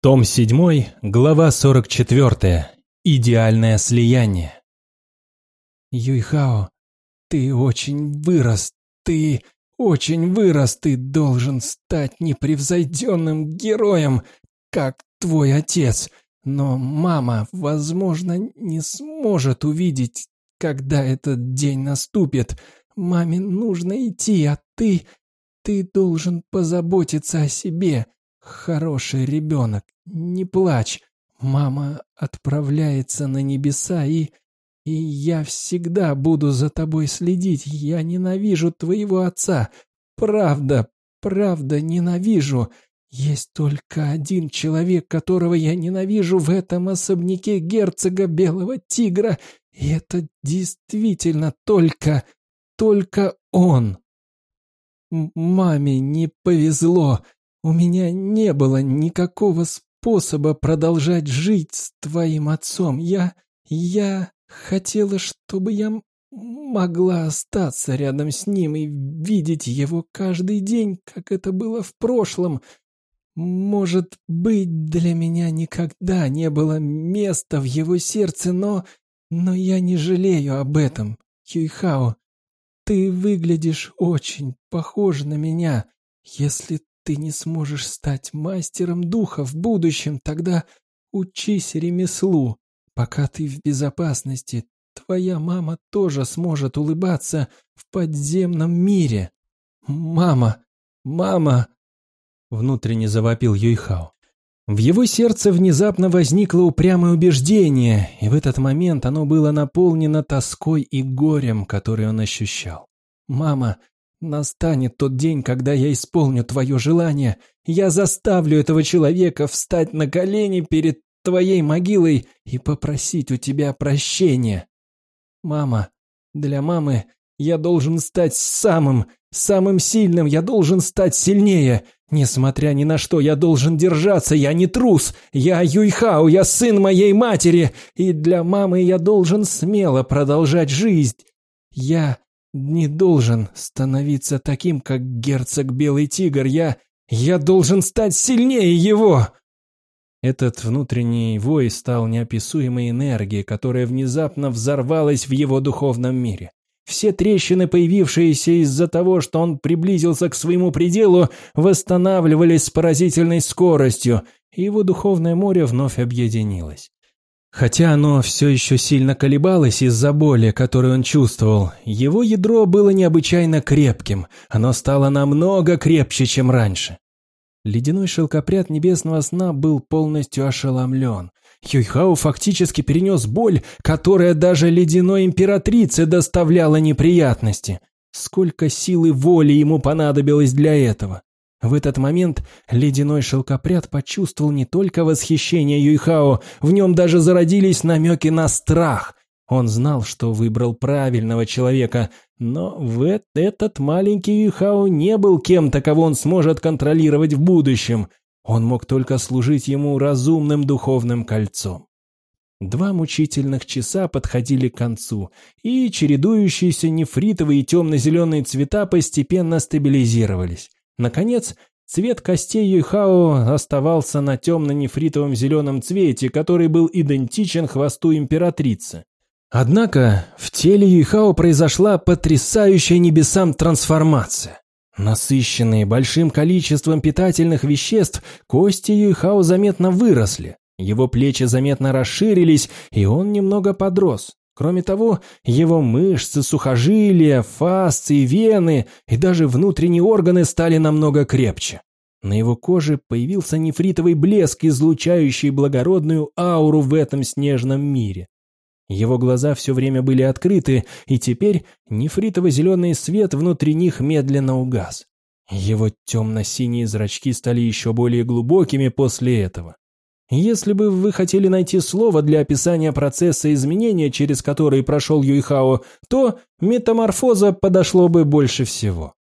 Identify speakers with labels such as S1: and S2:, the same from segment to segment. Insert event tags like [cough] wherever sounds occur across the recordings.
S1: Том 7, глава 44. Идеальное слияние.
S2: Юйхао, ты очень вырос, ты очень вырос, ты должен стать непревзойденным героем, как твой отец. Но мама, возможно, не сможет увидеть, когда этот день наступит. Маме нужно идти, а ты... Ты должен позаботиться о себе. «Хороший ребенок, не плачь. Мама отправляется на небеса, и... И я всегда буду за тобой следить. Я ненавижу твоего отца. Правда, правда ненавижу. Есть только один человек, которого я ненавижу в этом особняке герцога Белого Тигра, и это действительно только... только он. Маме не повезло. У меня не было никакого способа продолжать жить с твоим отцом. Я... я хотела, чтобы я могла остаться рядом с ним и видеть его каждый день, как это было в прошлом. Может быть, для меня никогда не было места в его сердце, но... Но я не жалею об этом, Юйхао. Ты выглядишь очень похож на меня. Если ты не сможешь стать мастером духа в будущем, тогда учись ремеслу. Пока ты в безопасности, твоя мама тоже сможет улыбаться в подземном мире. Мама, мама!» Внутренне завопил Юйхао. В его сердце внезапно возникло упрямое убеждение, и в этот момент оно было наполнено тоской и горем, который он ощущал. «Мама, Настанет тот день, когда я исполню твое желание. Я заставлю этого человека встать на колени перед твоей могилой и попросить у тебя прощения. Мама, для мамы я должен стать самым, самым сильным, я должен стать сильнее. Несмотря ни на что, я должен держаться, я не трус. Я Юйхао, я сын моей матери, и для мамы я должен смело продолжать жизнь. Я не должен становиться таким, как герцог Белый Тигр. Я... я должен стать сильнее его!» Этот внутренний вой стал неописуемой энергией, которая внезапно взорвалась в его духовном мире. Все трещины, появившиеся из-за того, что он приблизился к своему пределу, восстанавливались с поразительной скоростью, и его духовное море вновь объединилось. Хотя оно все еще сильно колебалось из-за боли, которую он чувствовал, его ядро было необычайно крепким, оно стало намного крепче, чем раньше. Ледяной шелкопряд небесного сна был полностью ошеломлен. Юйхао фактически перенес боль, которая даже ледяной императрице доставляла неприятности. Сколько силы воли ему понадобилось для этого? В этот момент ледяной шелкопряд почувствовал не только восхищение Юйхао, в нем даже зародились намеки на страх. Он знал, что выбрал правильного человека, но в этот маленький Юйхао не был кем-то, кого он сможет контролировать в будущем. Он мог только служить ему разумным духовным кольцом. Два мучительных часа подходили к концу, и чередующиеся нефритовые и темно-зеленые цвета постепенно стабилизировались. Наконец, цвет костей Юйхао оставался на темно-нефритовом зеленом цвете, который был идентичен хвосту императрицы. Однако в теле Юйхао произошла потрясающая небесам трансформация. Насыщенные большим количеством питательных веществ, кости Юйхао заметно выросли. Его плечи заметно расширились, и он немного подрос. Кроме того, его мышцы, сухожилия, фасции, вены и даже внутренние органы стали намного крепче. На его коже появился нефритовый блеск, излучающий благородную ауру в этом снежном мире. Его глаза все время были открыты, и теперь нефритово-зеленый свет внутри них медленно угас. Его темно-синие зрачки стали еще более глубокими после этого. Если бы вы хотели найти слово для описания процесса изменения, через который прошел Юйхао, то метаморфоза подошло бы больше всего.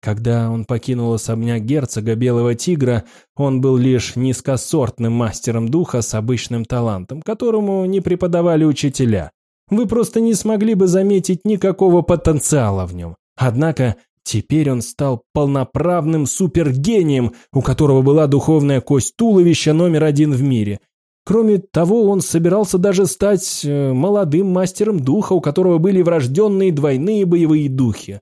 S2: Когда он покинул особняк герцога Белого Тигра, он был лишь низкосортным мастером духа с обычным талантом, которому не преподавали учителя. Вы просто не смогли бы заметить никакого потенциала в нем. Однако
S1: Теперь он стал полноправным супергением, у которого была духовная кость туловища номер один в мире. Кроме того, он собирался даже стать э, молодым мастером духа, у которого были врожденные двойные боевые духи.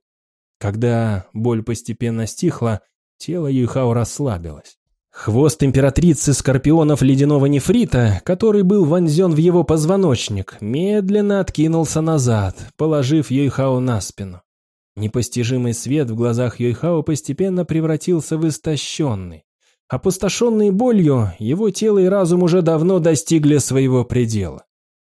S1: Когда боль постепенно стихла, тело Юйхао расслабилось. Хвост императрицы скорпионов ледяного нефрита, который был вонзен в его позвоночник, медленно откинулся назад, положив Юйхао на спину. Непостижимый свет в глазах Юйхао постепенно превратился в истощенный. Опустошенный болью, его тело и разум уже давно достигли своего предела.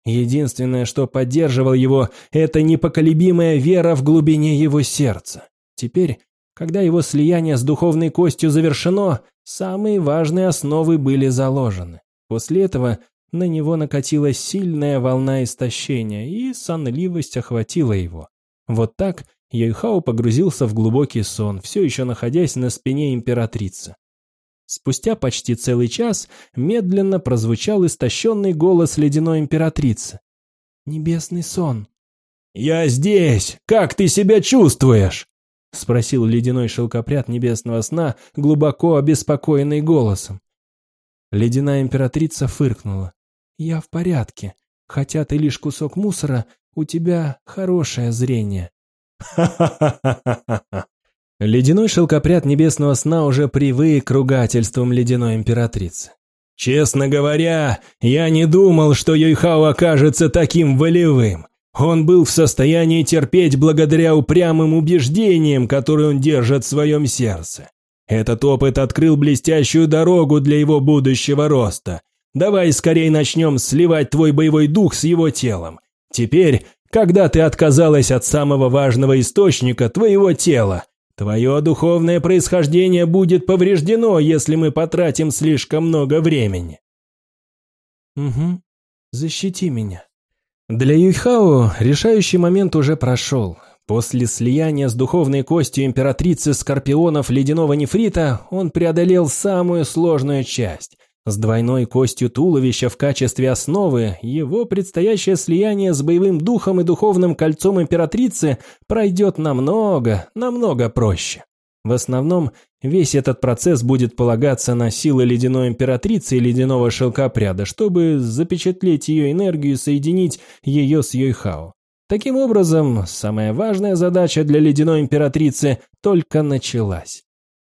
S1: Единственное, что поддерживало его, это непоколебимая вера в глубине его сердца. Теперь, когда его слияние с духовной костью завершено, самые важные основы были заложены. После этого на него накатилась сильная волна истощения, и сонливость охватила его. Вот так Йойхао погрузился в глубокий сон, все еще находясь на спине императрицы. Спустя почти целый час медленно прозвучал истощенный голос ледяной императрицы. «Небесный сон». «Я здесь! Как ты себя чувствуешь?» — спросил ледяной шелкопряд небесного сна, глубоко обеспокоенный голосом. Ледяная императрица фыркнула. «Я в порядке. Хотя ты лишь кусок мусора, у тебя хорошее зрение». «Ха-ха-ха-ха-ха!» [laughs] Ледяной шелкопряд небесного сна уже привык к ругательствам ледяной императрицы. «Честно говоря, я не думал, что Юйхао окажется таким волевым. Он был в состоянии терпеть благодаря упрямым убеждениям, которые он держит в своем сердце. Этот опыт открыл блестящую дорогу для его будущего роста. Давай скорее начнем сливать твой боевой дух с его телом. Теперь, когда ты отказалась от самого важного источника твоего тела, Твое духовное происхождение будет повреждено, если мы потратим слишком много времени. Угу. Защити меня. Для Юйхао решающий момент уже прошел. После слияния с духовной костью императрицы скорпионов ледяного нефрита он преодолел самую сложную часть. С двойной костью туловища в качестве основы его предстоящее слияние с боевым духом и духовным кольцом императрицы пройдет намного, намного проще. В основном, весь этот процесс будет полагаться на силы ледяной императрицы и ледяного шелкопряда, чтобы запечатлеть ее энергию и соединить ее с Йойхао. Таким образом, самая важная задача для ледяной императрицы только началась.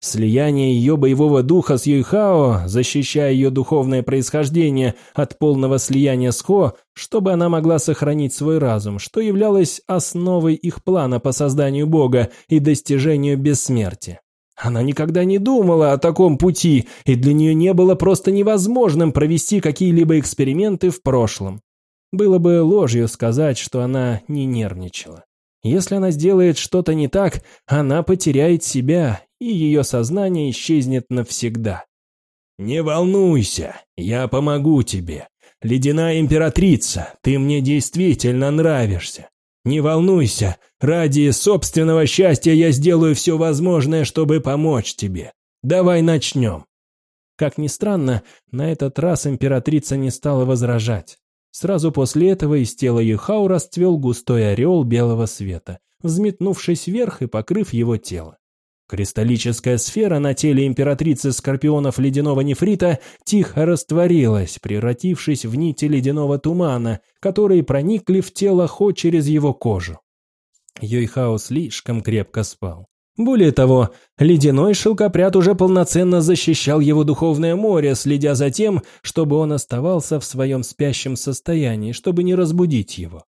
S1: Слияние ее боевого духа с Юйхао, защищая ее духовное происхождение от полного слияния с Хо, чтобы она могла сохранить свой разум, что являлось основой их плана по созданию Бога и достижению бессмертия. Она никогда не думала о таком пути, и для нее не было просто невозможным провести какие-либо эксперименты в прошлом. Было бы ложью сказать, что она не нервничала. Если она сделает что-то не так, она потеряет себя, и ее сознание исчезнет навсегда. «Не волнуйся, я помогу тебе. Ледяная императрица, ты мне действительно нравишься. Не волнуйся, ради собственного счастья я сделаю все возможное, чтобы помочь тебе. Давай начнем». Как ни странно, на этот раз императрица не стала возражать. Сразу после этого из тела Юхау расцвел густой ореол белого света, взметнувшись вверх и покрыв его тело. Кристаллическая сфера на теле императрицы скорпионов ледяного нефрита тихо растворилась, превратившись в нити ледяного тумана, которые проникли в тело Хо через его кожу. Йойхао слишком крепко спал. Более того, ледяной шелкопряд уже полноценно защищал его духовное море, следя за тем, чтобы он оставался в своем спящем состоянии, чтобы не разбудить его.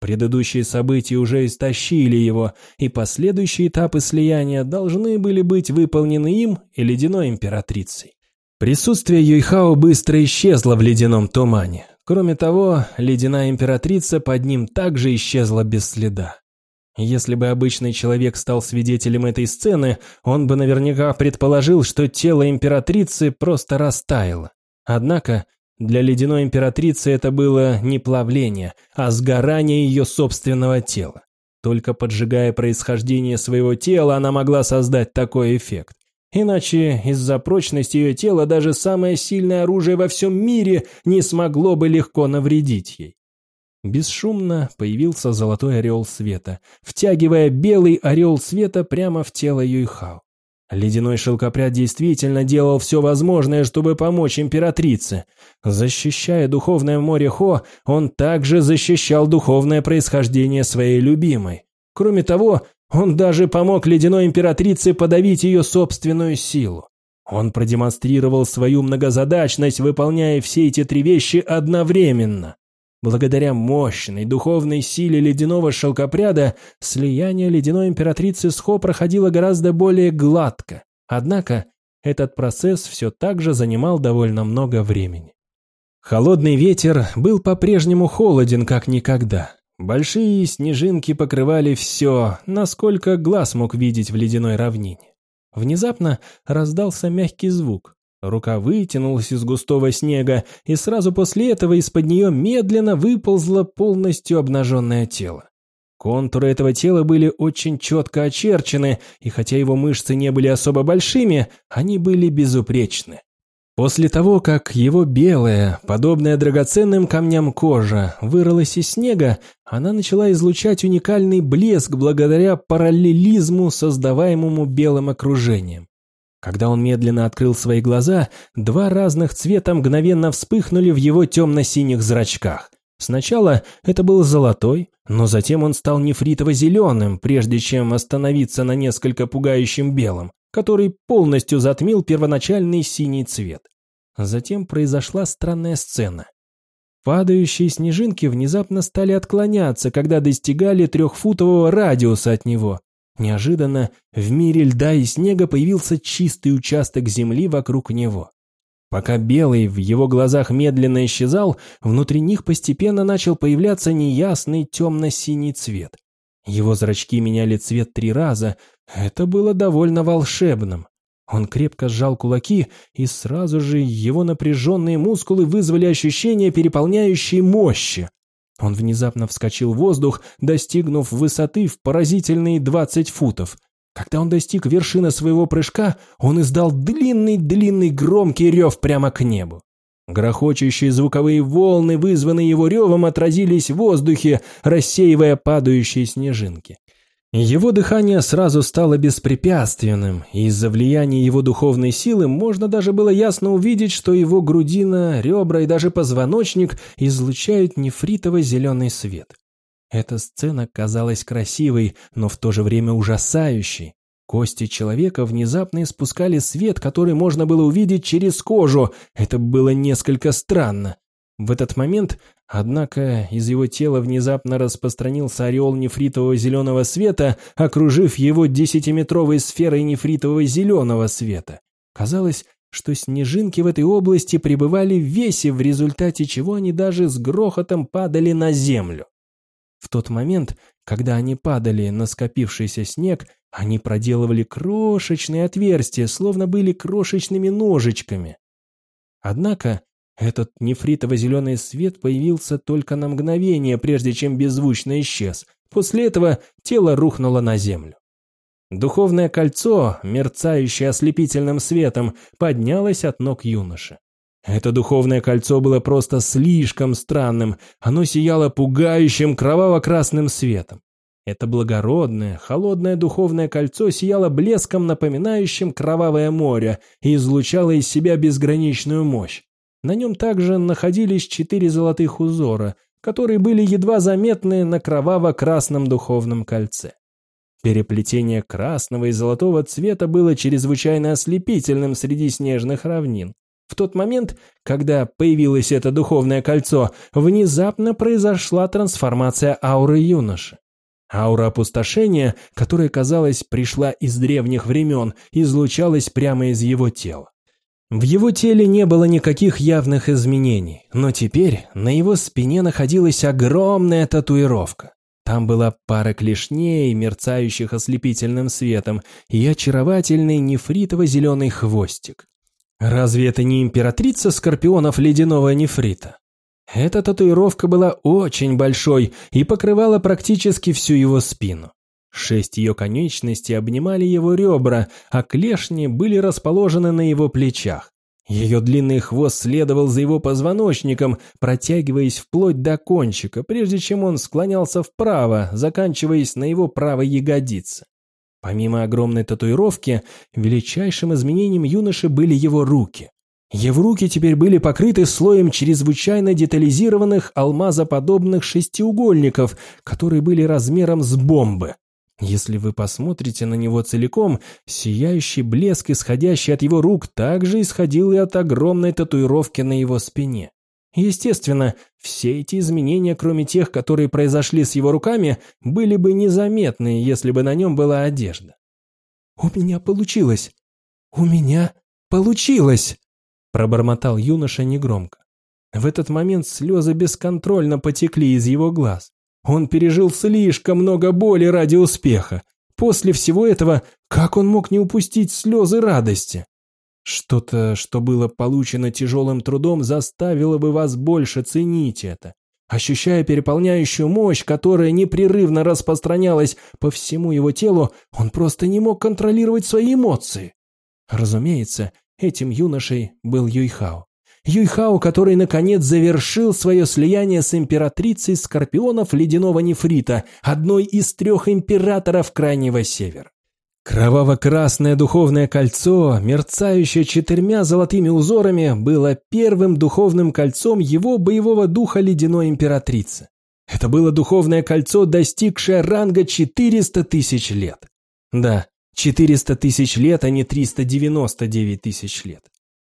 S1: Предыдущие события уже истощили его, и последующие этапы слияния должны были быть выполнены им и ледяной императрицей. Присутствие Юйхао быстро исчезло в ледяном тумане. Кроме того, ледяная императрица под ним также исчезла без следа. Если бы обычный человек стал свидетелем этой сцены, он бы наверняка предположил, что тело императрицы просто растаяло. Однако для ледяной императрицы это было не плавление, а сгорание ее собственного тела. Только поджигая происхождение своего тела, она могла создать такой эффект. Иначе из-за прочности ее тела даже самое сильное оружие во всем мире не смогло бы легко навредить ей. Бесшумно появился золотой орел света, втягивая белый орел света прямо в тело Юйхао. Ледяной шелкопряд действительно делал все возможное, чтобы помочь императрице. Защищая духовное море Хо, он также защищал духовное происхождение своей любимой. Кроме того, он даже помог ледяной императрице подавить ее собственную силу. Он продемонстрировал свою многозадачность, выполняя все эти три вещи одновременно. Благодаря мощной духовной силе ледяного шелкопряда слияние ледяной императрицы с Хо проходило гораздо более гладко. Однако этот процесс все так же занимал довольно много времени. Холодный ветер был по-прежнему холоден, как никогда. Большие снежинки покрывали все, насколько глаз мог видеть в ледяной равнине. Внезапно раздался мягкий звук. Рука вытянулась из густого снега, и сразу после этого из-под нее медленно выползло полностью обнаженное тело. Контуры этого тела были очень четко очерчены, и хотя его мышцы не были особо большими, они были безупречны. После того, как его белая, подобная драгоценным камням кожа, вырвалась из снега, она начала излучать уникальный блеск благодаря параллелизму, создаваемому белым окружением. Когда он медленно открыл свои глаза, два разных цвета мгновенно вспыхнули в его темно-синих зрачках. Сначала это был золотой, но затем он стал нефритово-зеленым, прежде чем остановиться на несколько пугающем белом, который полностью затмил первоначальный синий цвет. Затем произошла странная сцена. Падающие снежинки внезапно стали отклоняться, когда достигали трехфутового радиуса от него. Неожиданно в мире льда и снега появился чистый участок земли вокруг него. Пока белый в его глазах медленно исчезал, внутри них постепенно начал появляться неясный темно-синий цвет. Его зрачки меняли цвет три раза, это было довольно волшебным. Он крепко сжал кулаки, и сразу же его напряженные мускулы вызвали ощущение переполняющей мощи. Он внезапно вскочил в воздух, достигнув высоты в поразительные 20 футов. Когда он достиг вершины своего прыжка, он издал длинный-длинный громкий рев прямо к небу. Грохочущие звуковые волны, вызванные его ревом, отразились в воздухе, рассеивая падающие снежинки. Его дыхание сразу стало беспрепятственным, и из-за влияния его духовной силы можно даже было ясно увидеть, что его грудина, ребра и даже позвоночник излучают нефритово-зеленый свет. Эта сцена казалась красивой, но в то же время ужасающей. Кости человека внезапно испускали свет, который можно было увидеть через кожу. Это было несколько странно. В этот момент, однако, из его тела внезапно распространился ореол нефритового зеленого света, окружив его десятиметровой сферой нефритового зеленого света. Казалось, что снежинки в этой области пребывали в весе, в результате чего они даже с грохотом падали на землю. В тот момент, когда они падали на скопившийся снег, они проделывали крошечные отверстия, словно были крошечными ножичками. Однако этот нефритово-зеленый свет появился только на мгновение, прежде чем беззвучно исчез. После этого тело рухнуло на землю. Духовное кольцо, мерцающее ослепительным светом, поднялось от ног юноши. Это духовное кольцо было просто слишком странным, оно сияло пугающим кроваво-красным светом. Это благородное, холодное духовное кольцо сияло блеском, напоминающим кровавое море, и излучало из себя безграничную мощь. На нем также находились четыре золотых узора, которые были едва заметны на кроваво-красном духовном кольце. Переплетение красного и золотого цвета было чрезвычайно ослепительным среди снежных равнин. В тот момент, когда появилось это духовное кольцо, внезапно произошла трансформация ауры юноши. Аура опустошения, которая, казалось, пришла из древних времен, излучалась прямо из его тела. В его теле не было никаких явных изменений, но теперь на его спине находилась огромная татуировка. Там была пара клешней, мерцающих ослепительным светом, и очаровательный нефритово-зеленый хвостик. Разве это не императрица скорпионов ледяного нефрита? Эта татуировка была очень большой и покрывала практически всю его спину. Шесть ее конечностей обнимали его ребра, а клешни были расположены на его плечах. Ее длинный хвост следовал за его позвоночником, протягиваясь вплоть до кончика, прежде чем он склонялся вправо, заканчиваясь на его правой ягодице. Помимо огромной татуировки, величайшим изменением юноши были его руки. Его руки теперь были покрыты слоем чрезвычайно детализированных алмазоподобных шестиугольников, которые были размером с бомбы. Если вы посмотрите на него целиком, сияющий блеск, исходящий от его рук, также исходил и от огромной татуировки на его спине. Естественно, все эти изменения, кроме тех, которые произошли с его руками, были бы незаметны, если бы на нем была одежда. «У меня получилось! У меня получилось!» Пробормотал юноша негромко. В этот момент слезы бесконтрольно потекли из его глаз. Он пережил слишком много боли ради успеха. После всего этого, как он мог не упустить слезы радости? Что-то, что было получено тяжелым трудом, заставило бы вас больше ценить это. Ощущая переполняющую мощь, которая непрерывно распространялась по всему его телу, он просто не мог контролировать свои эмоции. Разумеется, этим юношей был Юйхао. Юйхао, который наконец завершил свое слияние с императрицей скорпионов ледяного нефрита, одной из трех императоров Крайнего Севера. Кроваво-красное духовное кольцо, мерцающее четырьмя золотыми узорами, было первым духовным кольцом его боевого духа ледяной императрицы. Это было духовное кольцо, достигшее ранга 400 тысяч лет. Да, 400 тысяч лет, а не 399 тысяч лет.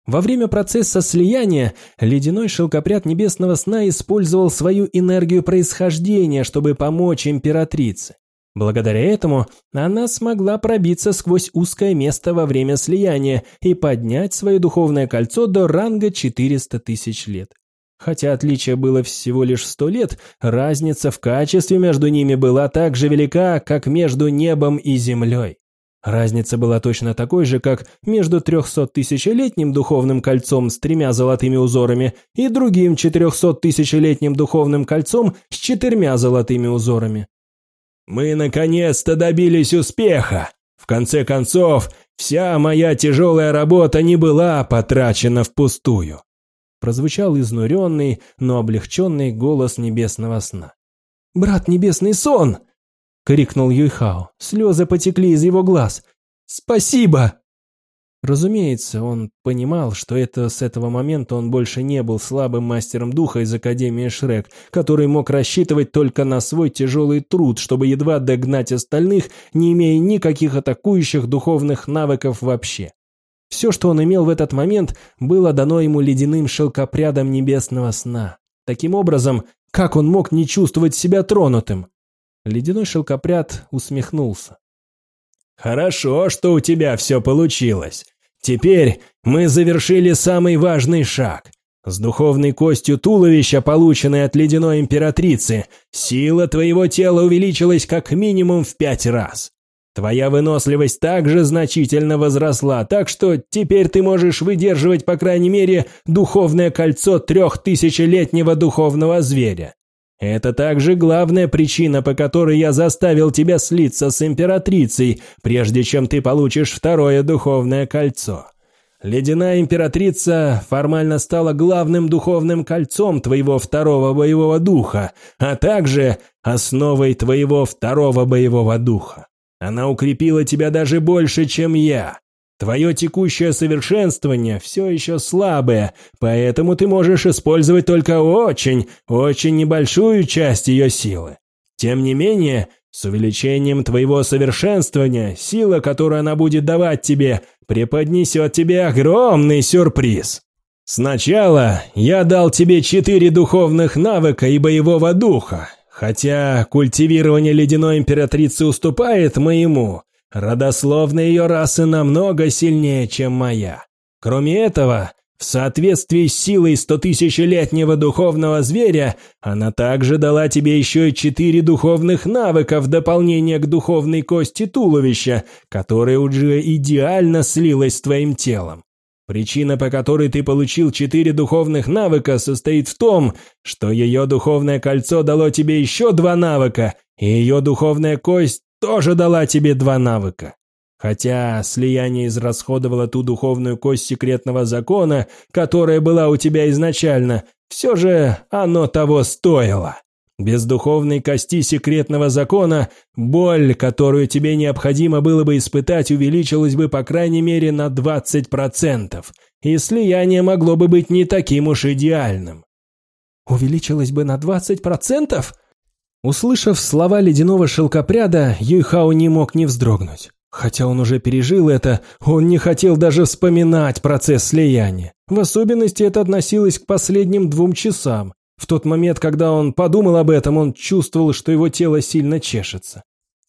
S1: Во время процесса слияния ледяной шелкопряд небесного сна использовал свою энергию происхождения, чтобы помочь императрице. Благодаря этому она смогла пробиться сквозь узкое место во время слияния и поднять свое духовное кольцо до ранга 400 тысяч лет. Хотя отличие было всего лишь 100 лет, разница в качестве между ними была так же велика, как между небом и землей. Разница была точно такой же, как между 300-тысячелетним духовным кольцом с тремя золотыми узорами и другим 400-тысячелетним духовным кольцом с четырьмя золотыми узорами. Мы наконец-то добились успеха. В конце концов, вся моя тяжелая работа не была потрачена впустую. Прозвучал изнуренный, но облегченный голос небесного сна. «Брат Небесный Сон!» — крикнул Юйхао. Слезы потекли из его глаз. «Спасибо!» Разумеется, он понимал, что это с этого момента он больше не был слабым мастером духа из Академии Шрек, который мог рассчитывать только на свой тяжелый труд, чтобы едва догнать остальных, не имея никаких атакующих духовных навыков вообще. Все, что он имел в этот момент, было дано ему ледяным шелкопрядом небесного сна. Таким образом, как он мог не чувствовать себя тронутым? Ледяной шелкопряд усмехнулся. «Хорошо, что у тебя все получилось. Теперь мы завершили самый важный шаг. С духовной костью туловища, полученной от ледяной императрицы, сила твоего тела увеличилась как минимум в пять раз. Твоя выносливость также значительно возросла, так что теперь ты можешь выдерживать, по крайней мере, духовное кольцо трехтысячелетнего духовного зверя. Это также главная причина, по которой я заставил тебя слиться с императрицей, прежде чем ты получишь второе духовное кольцо. Ледяная императрица формально стала главным духовным кольцом твоего второго боевого духа, а также основой твоего второго боевого духа. Она укрепила тебя даже больше, чем я. Твое текущее совершенствование все еще слабое, поэтому ты можешь использовать только очень, очень небольшую часть ее силы. Тем не менее, с увеличением твоего совершенствования, сила, которую она будет давать тебе, преподнесет тебе огромный сюрприз. Сначала я дал тебе четыре духовных навыка и боевого духа, хотя культивирование ледяной императрицы уступает моему, Родословная ее расы намного сильнее, чем моя. Кроме этого, в соответствии с силой стотысячелетнего духовного зверя, она также дала тебе еще и четыре духовных навыка в дополнение к духовной кости туловища, которая уже идеально слилась с твоим телом. Причина, по которой ты получил четыре духовных навыка, состоит в том, что ее духовное кольцо дало тебе еще два навыка, и ее духовная кость тоже дала тебе два навыка. Хотя слияние израсходовало ту духовную кость секретного закона, которая была у тебя изначально, все же оно того стоило. Без духовной кости секретного закона боль, которую тебе необходимо было бы испытать, увеличилась бы по крайней мере на 20%, и слияние могло бы быть не таким уж идеальным.
S2: Увеличилось бы на 20%?
S1: Услышав слова ледяного шелкопряда, Юйхао не мог не вздрогнуть. Хотя он уже пережил это, он не хотел даже вспоминать процесс слияния. В особенности это относилось к последним двум часам. В тот момент, когда он подумал об этом, он чувствовал, что его тело сильно чешется.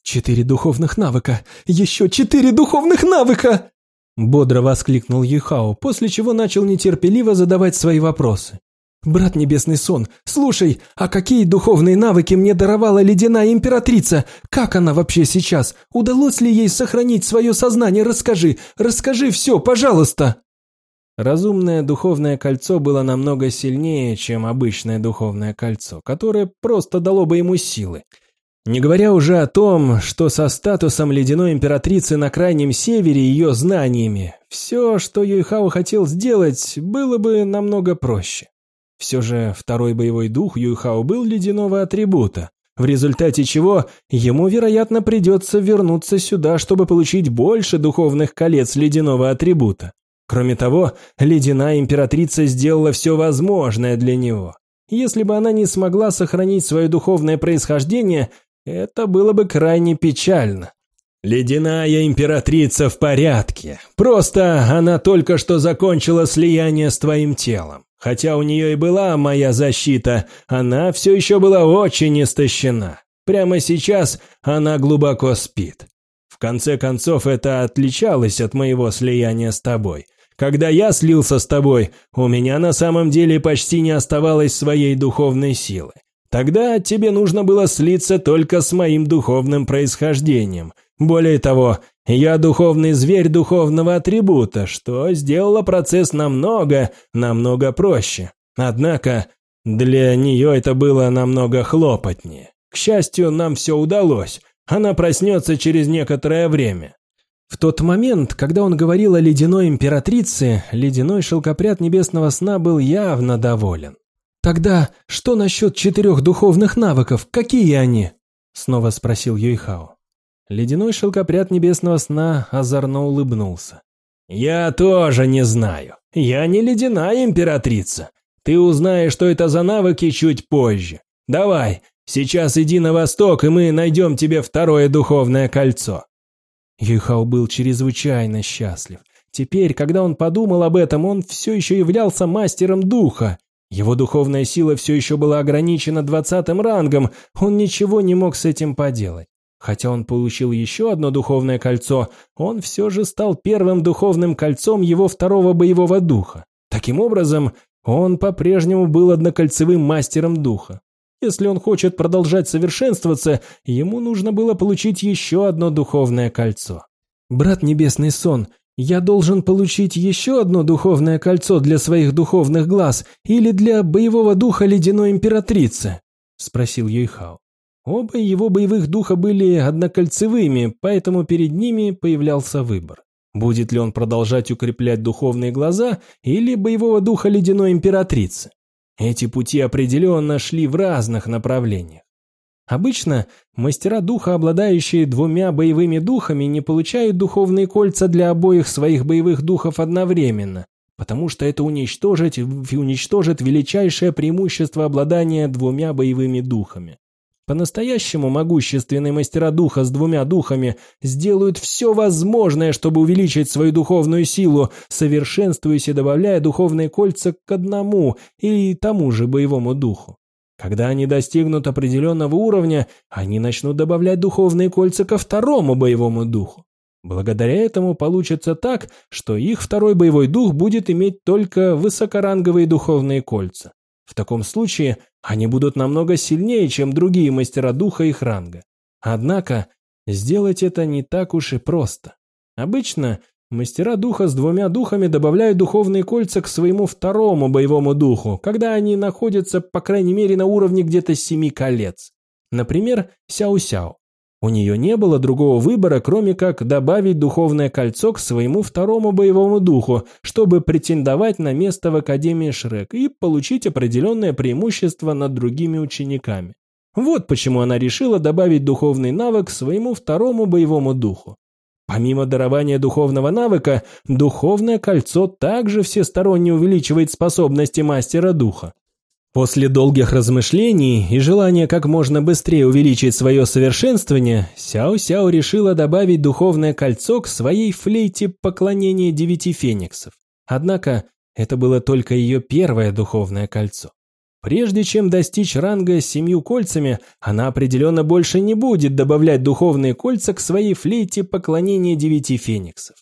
S2: «Четыре духовных навыка! Еще четыре духовных навыка!»
S1: Бодро воскликнул Юхао, после чего начал нетерпеливо задавать свои вопросы.
S2: «Брат Небесный Сон, слушай, а какие духовные навыки мне даровала ледяная императрица? Как она вообще сейчас? Удалось ли ей сохранить свое сознание? Расскажи, расскажи все, пожалуйста!»
S1: Разумное духовное кольцо было намного сильнее, чем обычное духовное кольцо, которое просто дало бы ему силы. Не говоря уже о том, что со статусом ледяной императрицы на Крайнем Севере и ее знаниями, все, что Юйхао хотел сделать, было бы намного проще. Все же второй боевой дух Юйхао был ледяного атрибута, в результате чего ему, вероятно, придется вернуться сюда, чтобы получить больше духовных колец ледяного атрибута. Кроме того, ледяная императрица сделала все возможное для него. Если бы она не смогла сохранить свое духовное происхождение, это было бы крайне печально. Ледяная императрица в порядке. Просто она только что закончила слияние с твоим телом. Хотя у нее и была моя защита, она все еще была очень истощена. Прямо сейчас она глубоко спит. В конце концов, это отличалось от моего слияния с тобой. Когда я слился с тобой, у меня на самом деле почти не оставалось своей духовной силы. Тогда тебе нужно было слиться только с моим духовным происхождением. Более того, я духовный зверь духовного атрибута, что сделало процесс намного, намного проще. Однако, для нее это было намного хлопотнее. К счастью, нам все удалось. Она проснется через некоторое время. В тот момент, когда он говорил о ледяной императрице, ледяной шелкопряд небесного сна был явно доволен.
S2: «Тогда что насчет четырех духовных навыков? Какие они?» Снова спросил Юйхао.
S1: Ледяной шелкопряд небесного сна озорно улыбнулся. «Я тоже не знаю. Я не ледяная императрица. Ты узнаешь, что это за навыки чуть позже. Давай, сейчас иди на восток, и мы найдем тебе второе духовное кольцо.
S2: Юйхао был чрезвычайно счастлив. Теперь, когда он подумал об этом, он все еще являлся мастером духа. Его духовная сила все еще была ограничена двадцатым рангом, он ничего не мог с этим поделать. Хотя он получил еще одно духовное кольцо, он все же стал первым духовным кольцом его второго боевого духа. Таким образом, он по-прежнему был однокольцевым мастером духа. Если он хочет продолжать совершенствоваться, ему нужно было получить еще одно духовное кольцо. «Брат Небесный Сон, я должен получить еще одно духовное кольцо для своих духовных глаз или для боевого духа Ледяной Императрицы?» – спросил Юйхао. Оба его боевых духа были однокольцевыми, поэтому перед ними появлялся выбор. Будет ли он продолжать укреплять духовные глаза или боевого духа Ледяной Императрицы? Эти пути определенно шли в разных направлениях. Обычно мастера духа, обладающие двумя боевыми духами, не получают духовные кольца для обоих своих боевых духов одновременно, потому что это уничтожит, уничтожит величайшее преимущество обладания двумя боевыми духами. По-настоящему могущественные мастера духа с двумя духами сделают все возможное, чтобы увеличить свою духовную силу, совершенствуясь и добавляя духовные кольца к одному и тому же боевому духу. Когда они достигнут определенного уровня, они начнут добавлять духовные кольца ко второму боевому духу. Благодаря этому получится так, что их второй боевой дух будет иметь только высокоранговые духовные кольца. В таком случае они будут намного сильнее, чем другие мастера духа их ранга. Однако, сделать это не так уж и просто. Обычно мастера духа с двумя духами добавляют духовные кольца к своему второму боевому духу, когда они находятся, по крайней мере, на уровне где-то семи колец. Например, Сяо-Сяо.
S1: У нее не было другого выбора, кроме как добавить духовное кольцо к своему второму боевому духу, чтобы претендовать на место в Академии Шрек и получить определенное преимущество над другими учениками. Вот почему она решила добавить духовный навык к своему второму боевому духу. Помимо дарования духовного навыка, духовное кольцо также всесторонне увеличивает способности мастера духа. После долгих размышлений и желания как можно быстрее увеличить свое совершенствование, Сяо-Сяо решила добавить духовное кольцо к своей флейте поклонения девяти фениксов. Однако это было только ее первое духовное кольцо. Прежде чем достичь ранга с семью кольцами, она определенно больше не будет добавлять духовные кольца к своей флейте поклонения девяти фениксов.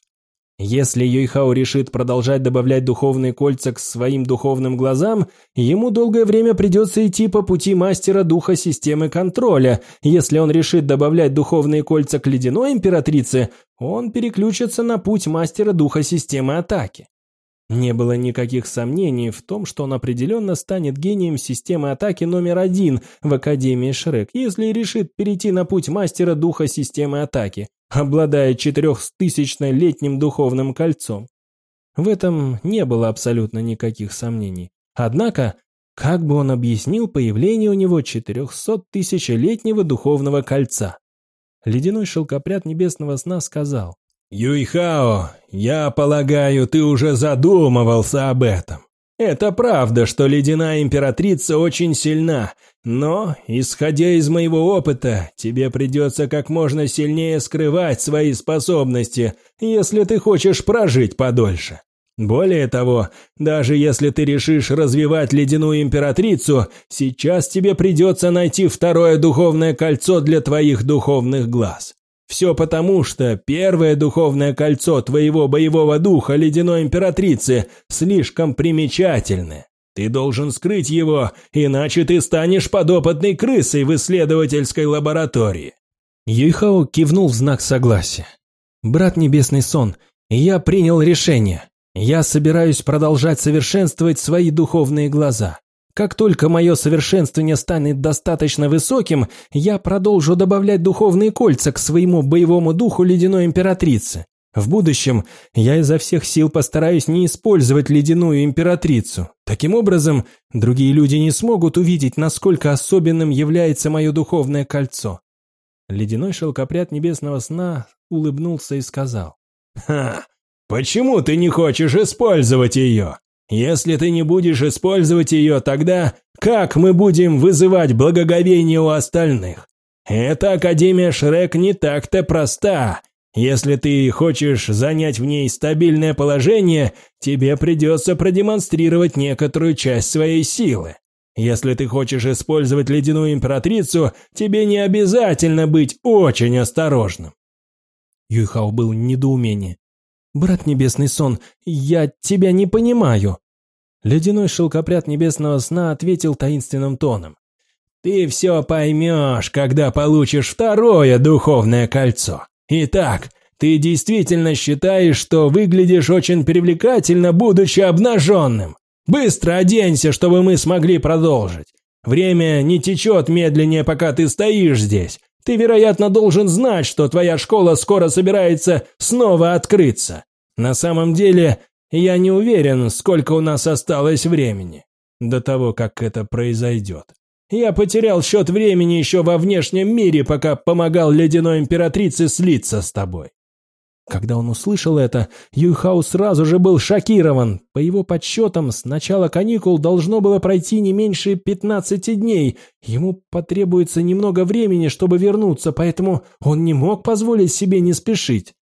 S1: Если Юйхао решит продолжать добавлять духовные кольца к своим духовным глазам, ему долгое время придется идти по пути мастера духа системы контроля. Если он решит добавлять духовные кольца к ледяной императрице, он переключится на путь мастера духа системы атаки. Не было никаких сомнений в том, что он определенно станет гением системы атаки номер один в Академии Шрек, если решит перейти на путь мастера духа системы атаки, обладая четырехтысячно-летним духовным кольцом. В этом не было абсолютно никаких сомнений. Однако, как бы он объяснил появление у него четырехсоттысячелетнего духовного кольца? Ледяной шелкопряд небесного сна сказал, «Юйхао, я полагаю, ты уже задумывался об этом. Это правда, что ледяная императрица очень сильна, но, исходя из моего опыта, тебе придется как можно сильнее скрывать свои способности, если ты хочешь прожить подольше. Более того, даже если ты решишь развивать ледяную императрицу, сейчас тебе придется найти второе духовное кольцо для твоих духовных глаз. Все потому, что первое духовное кольцо твоего боевого духа ледяной императрицы слишком примечательное. Ты должен скрыть его, иначе ты станешь подопытной крысой в исследовательской лаборатории. Юйхао кивнул в знак согласия. «Брат Небесный Сон, я принял решение. Я собираюсь продолжать совершенствовать свои духовные глаза. Как только мое совершенствование станет достаточно высоким, я продолжу добавлять духовные кольца к своему боевому духу ледяной императрицы. В будущем я изо всех сил постараюсь не использовать ледяную императрицу. Таким образом, другие люди не смогут увидеть, насколько особенным является мое духовное кольцо. Ледяной шелкопряд небесного сна улыбнулся и сказал. «Ха! Почему ты не хочешь использовать ее? Если ты не будешь использовать ее, тогда как мы будем вызывать благоговение у остальных? Эта Академия Шрек не так-то проста. Если ты хочешь занять в ней стабильное положение, тебе придется продемонстрировать некоторую часть своей силы. Если ты хочешь использовать ледяную императрицу, тебе не обязательно быть очень осторожным. Юйхао был в недоумении. «Брат Небесный Сон, я тебя не понимаю». Ледяной шелкопряд Небесного Сна ответил таинственным тоном. «Ты все поймешь, когда получишь второе духовное кольцо. Итак, ты действительно считаешь, что выглядишь очень привлекательно, будучи обнаженным? Быстро оденься, чтобы мы смогли продолжить. Время не течет медленнее, пока ты стоишь здесь. Ты, вероятно, должен знать, что твоя школа скоро собирается снова открыться. На самом деле, я не уверен, сколько у нас осталось времени до того, как это произойдет. Я потерял счет времени еще во внешнем мире, пока помогал ледяной императрице слиться с тобой. Когда он услышал это, Юйхау сразу же был шокирован. По его подсчетам, с начала каникул должно было пройти не меньше 15 дней. Ему потребуется немного времени, чтобы вернуться, поэтому он не мог позволить себе не спешить.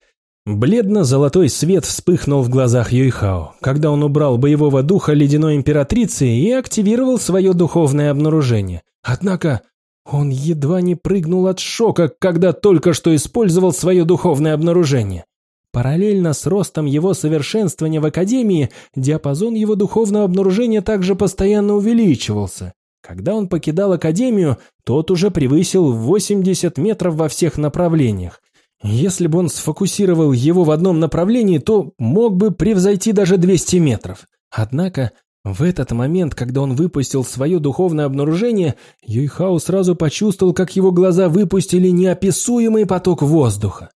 S1: Бледно-золотой свет вспыхнул в глазах Юйхао, когда он убрал боевого духа ледяной императрицы и активировал свое духовное обнаружение. Однако он едва не прыгнул от шока, когда только что использовал свое духовное обнаружение. Параллельно с ростом его совершенствования в Академии, диапазон его духовного обнаружения также постоянно увеличивался. Когда он покидал Академию, тот уже превысил 80 метров во всех направлениях. Если бы он сфокусировал его в одном направлении, то мог бы превзойти даже 200 метров. Однако В этот момент, когда он выпустил свое духовное обнаружение, Юйхао сразу почувствовал, как его глаза выпустили неописуемый поток воздуха.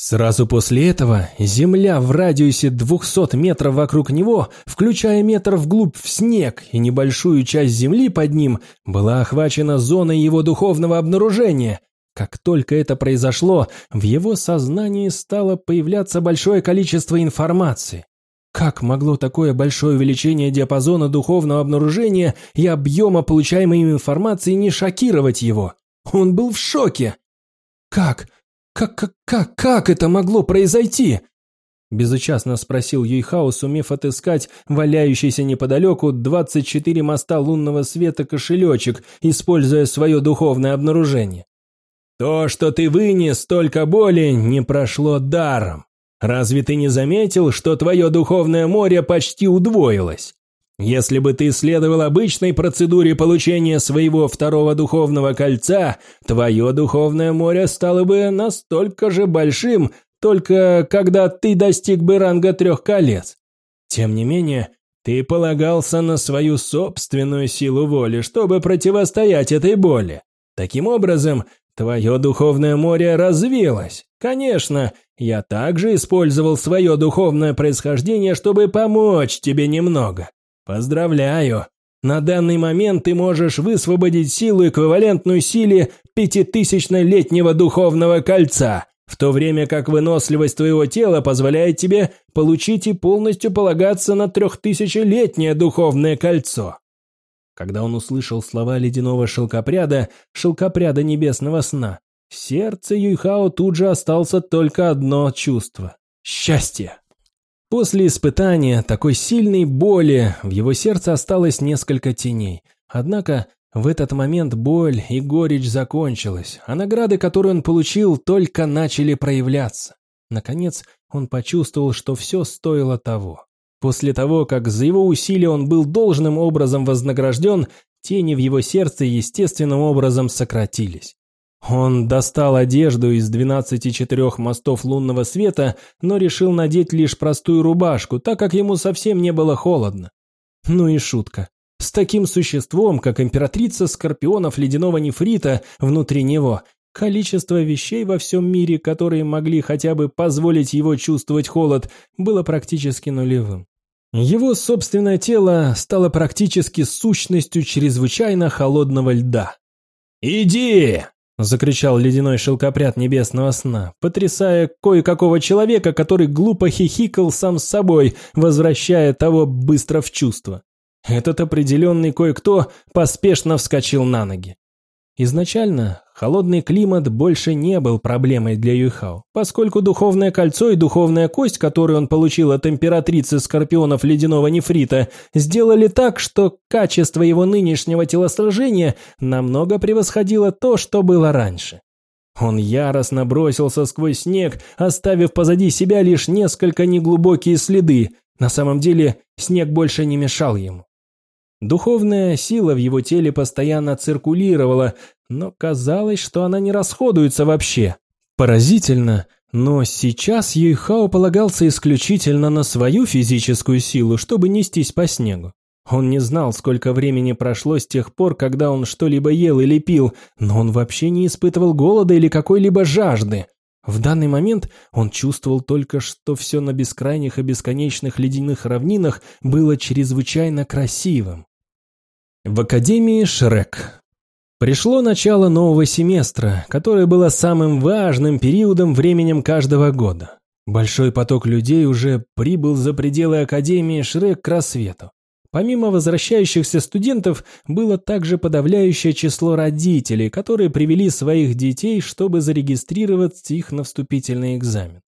S1: Сразу после этого земля в радиусе 200 метров вокруг него, включая метр вглубь в снег и небольшую часть земли под ним, была охвачена зоной его духовного обнаружения. Как только это произошло, в его сознании стало появляться большое количество информации. Как могло такое большое увеличение диапазона духовного обнаружения и объема получаемой информации не шокировать его? Он был в шоке. «Как? Как, как, как, как это могло произойти?» Безучастно спросил Юйхао, сумев отыскать валяющийся неподалеку 24 моста лунного света кошелечек, используя свое духовное обнаружение. «То, что ты вынес столько боли, не прошло даром. Разве ты не заметил, что твое духовное море почти удвоилось? Если бы ты следовал обычной процедуре получения своего второго духовного кольца, твое духовное море стало бы настолько же большим, только когда ты достиг бы ранга трех колец. Тем не менее, ты полагался на свою собственную силу воли, чтобы противостоять этой боли. Таким образом, твое духовное море развилось. Конечно, я также использовал свое духовное происхождение, чтобы помочь тебе немного. Поздравляю! На данный момент ты можешь высвободить силу, эквивалентную силе пятитысячнолетнего духовного кольца, в то время как выносливость твоего тела позволяет тебе получить и полностью полагаться на трехтысячелетнее духовное кольцо. Когда он услышал слова ледяного шелкопряда, шелкопряда небесного сна, в сердце Юйхао тут же остался только одно чувство – счастье. После испытания такой сильной боли в его сердце осталось несколько теней. Однако в этот момент боль и горечь закончилась, а награды, которые он получил, только начали проявляться. Наконец, он почувствовал, что все стоило того. После того, как за его усилия он был должным образом вознагражден, тени в его сердце естественным образом сократились. Он достал одежду из двенадцати четырех мостов лунного света, но решил надеть лишь простую рубашку, так как ему совсем не было холодно. Ну и шутка. С таким существом, как императрица скорпионов ледяного нефрита внутри него, количество вещей во всем мире, которые могли хотя бы позволить его чувствовать холод, было практически нулевым. Его собственное тело стало практически сущностью чрезвычайно холодного льда. «Иди!» Закричал ледяной шелкопряд небесного сна, потрясая кое-какого человека, который глупо хихикал сам с собой, возвращая того быстро в чувство. Этот определенный кое-кто поспешно вскочил на ноги. Изначально холодный климат больше не был проблемой для Юйхао, поскольку духовное кольцо и духовная кость, которую он получил от императрицы скорпионов ледяного нефрита, сделали так, что качество его нынешнего телосложения намного превосходило то, что было раньше. Он яростно бросился сквозь снег, оставив позади себя лишь несколько неглубокие следы. На самом деле снег больше не мешал ему. Духовная сила в его теле постоянно циркулировала, но казалось, что она не расходуется вообще. Поразительно, но сейчас Юйхао полагался исключительно на свою физическую силу, чтобы нестись по снегу. Он не знал, сколько времени прошло с тех пор, когда он что-либо ел или пил, но он вообще не испытывал голода или какой-либо жажды. В данный момент он чувствовал только, что все на бескрайних и бесконечных ледяных равнинах было чрезвычайно красивым. В Академии Шрек. Пришло начало нового семестра, которое было самым важным периодом временем каждого года. Большой поток людей уже прибыл за пределы Академии Шрек к рассвету. Помимо возвращающихся студентов, было также подавляющее число родителей, которые привели своих детей, чтобы зарегистрировать их на вступительный экзамен.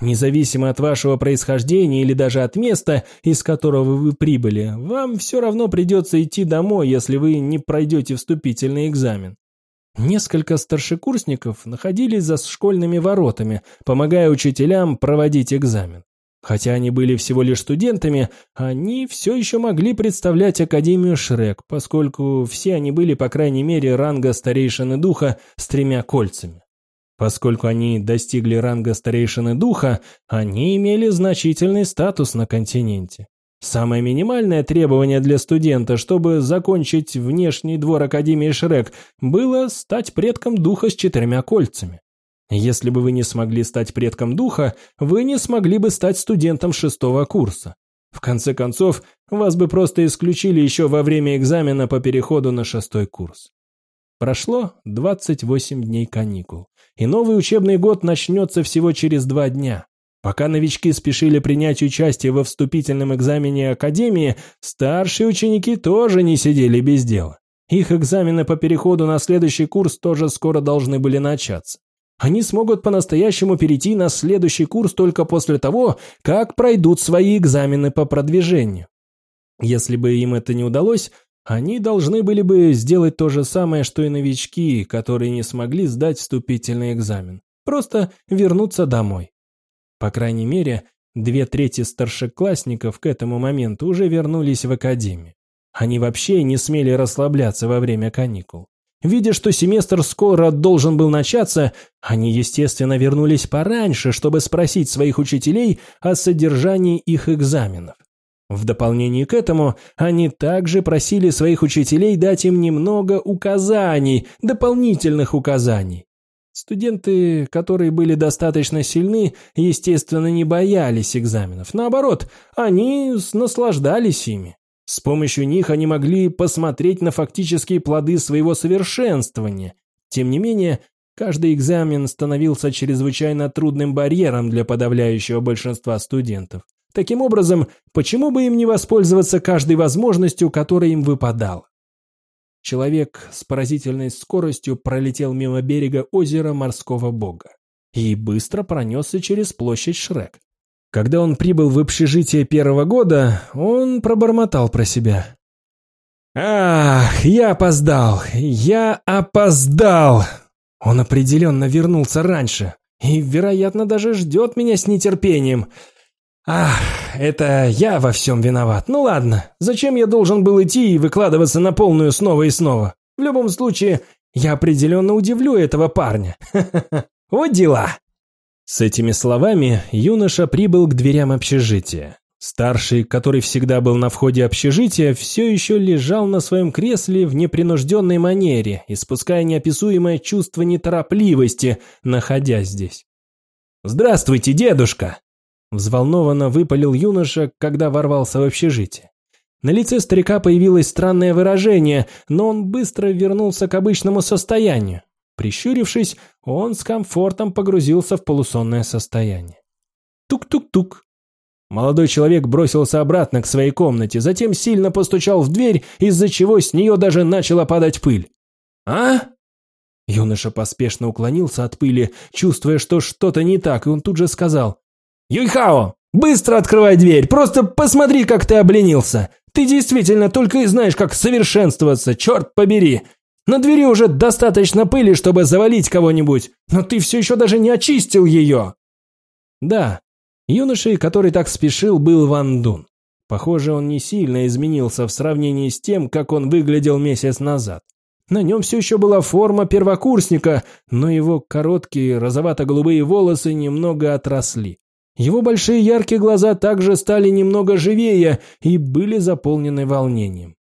S1: Независимо от вашего происхождения или даже от места, из которого вы прибыли, вам все равно придется идти домой, если вы не пройдете вступительный экзамен. Несколько старшекурсников находились за школьными воротами, помогая учителям проводить экзамен. Хотя они были всего лишь студентами, они все еще могли представлять Академию Шрек, поскольку все они были, по крайней мере, ранга старейшины духа с тремя кольцами. Поскольку они достигли ранга старейшины духа, они имели значительный статус на континенте. Самое минимальное требование для студента, чтобы закончить внешний двор Академии Шрек, было стать предком духа с четырьмя кольцами. Если бы вы не смогли стать предком духа, вы не смогли бы стать студентом шестого курса. В конце концов, вас бы просто исключили еще во время экзамена по переходу на шестой курс. Прошло 28 дней каникул, и новый учебный год начнется всего через два дня. Пока новички спешили принять участие во вступительном экзамене Академии, старшие ученики тоже не сидели без дела. Их экзамены по переходу на следующий курс тоже скоро должны были начаться. Они смогут по-настоящему перейти на следующий курс только после того, как пройдут свои экзамены по продвижению. Если бы им это не удалось, они должны были бы сделать то же самое, что и новички, которые не смогли сдать вступительный экзамен. Просто вернуться домой. По крайней мере, две трети старшеклассников к этому моменту уже вернулись в академию. Они вообще не смели расслабляться во время каникул. Видя, что семестр скоро должен был начаться, они, естественно, вернулись пораньше, чтобы спросить своих учителей о содержании их экзаменов. В дополнение к этому, они также просили своих учителей дать им немного указаний, дополнительных указаний. Студенты, которые были достаточно сильны, естественно, не боялись экзаменов. Наоборот, они наслаждались ими. С помощью них они могли посмотреть на фактические плоды своего совершенствования. Тем не менее, каждый экзамен становился чрезвычайно трудным барьером для подавляющего большинства студентов. Таким образом, почему бы им не воспользоваться каждой возможностью, которая им выпадала? Человек с поразительной скоростью пролетел мимо берега озера морского бога и быстро пронесся через площадь Шрек. Когда он прибыл в общежитие первого года, он пробормотал про себя. «Ах, я опоздал! Я опоздал!» Он определенно вернулся раньше и, вероятно, даже ждет меня с нетерпением – Ах, это я во всем виноват. Ну ладно, зачем я должен был идти и выкладываться на полную снова и снова? В любом случае, я определенно удивлю этого парня. [laughs] Вот дела. С этими словами юноша прибыл к дверям общежития. Старший, который всегда был на входе общежития, все еще лежал на своем кресле в непринужденной манере, испуская неописуемое чувство неторопливости, находясь здесь. «Здравствуйте, дедушка!» Взволнованно выпалил юноша, когда ворвался в общежитие. На лице старика появилось странное выражение, но он быстро вернулся к обычному состоянию. Прищурившись, он с комфортом погрузился в полусонное состояние. Тук-тук-тук. Молодой человек бросился обратно к своей комнате, затем сильно постучал в дверь, из-за чего с нее даже начала падать пыль. «А?» Юноша поспешно уклонился от пыли, чувствуя, что что-то не так, и он тут же сказал «Юйхао, быстро открывай дверь, просто посмотри, как ты обленился. Ты действительно только и знаешь, как совершенствоваться, черт побери. На двери уже достаточно пыли, чтобы завалить кого-нибудь, но ты все еще даже не очистил ее». Да, юношей, который так спешил, был Ван Дун. Похоже, он не сильно изменился в сравнении с тем, как он выглядел месяц назад. На нем все еще была форма первокурсника, но его короткие розовато-голубые волосы немного отросли. Его большие яркие глаза также стали немного живее и были заполнены волнением.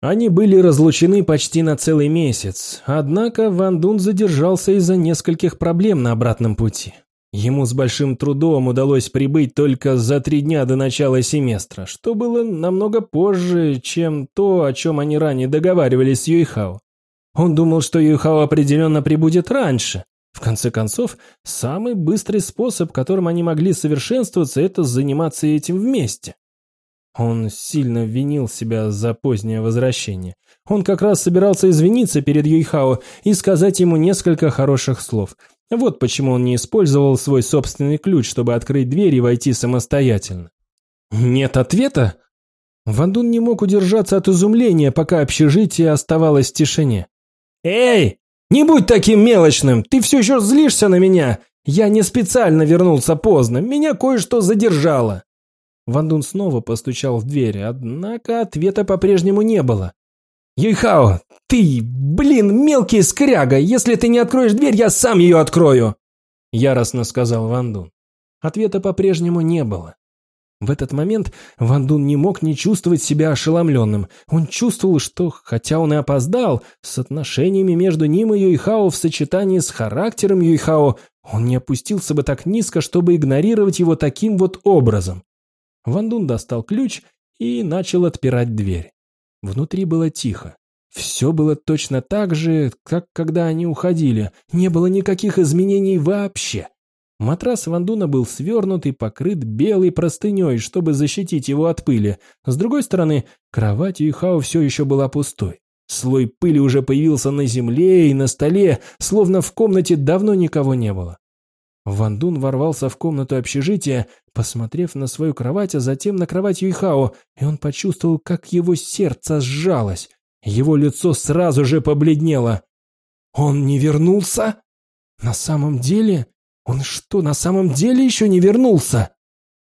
S1: Они были разлучены почти на целый месяц, однако Ван Дун задержался из-за нескольких проблем на обратном пути. Ему с большим трудом удалось прибыть только за три дня до начала семестра, что было намного позже, чем то, о чем они ранее договаривались с Юйхао. Он думал, что Юйхао определенно прибудет раньше, в конце концов, самый быстрый способ, которым они могли совершенствоваться, это заниматься этим вместе. Он сильно винил себя за позднее возвращение. Он как раз собирался извиниться перед Юйхао и сказать ему несколько хороших слов. Вот почему он не использовал свой собственный ключ, чтобы открыть дверь и войти самостоятельно. Нет ответа? Вандун не мог удержаться от изумления, пока общежитие оставалось в тишине. «Эй, «Не будь таким мелочным! Ты все еще злишься на меня! Я не специально вернулся поздно, меня кое-что задержало!» Вандун снова постучал в дверь, однако ответа по-прежнему не было. «Юйхао, ты, блин, мелкий скряга! Если ты не откроешь дверь, я сам ее открою!» Яростно сказал Вандун. Ответа по-прежнему не было. В этот момент Ван Дун не мог не чувствовать себя ошеломленным. Он чувствовал, что, хотя он и опоздал, с отношениями между ним и Юйхао в сочетании с характером Юйхао, он не опустился бы так низко, чтобы игнорировать его таким вот образом. Ван Дун достал ключ и начал отпирать дверь. Внутри было тихо. Все было точно так же, как когда они уходили. Не было никаких изменений вообще. Матрас Вандуна был свернут и покрыт белой простыней, чтобы защитить его от пыли. С другой стороны, кровать Юйхао все еще была пустой. Слой пыли уже появился на земле и на столе, словно в комнате давно никого не было. Вандун ворвался в комнату общежития, посмотрев на свою кровать, а затем на кровать Юйхао, и он почувствовал, как его сердце сжалось. Его лицо сразу же побледнело. «Он не вернулся? На самом деле? Он что, на самом деле еще не вернулся?»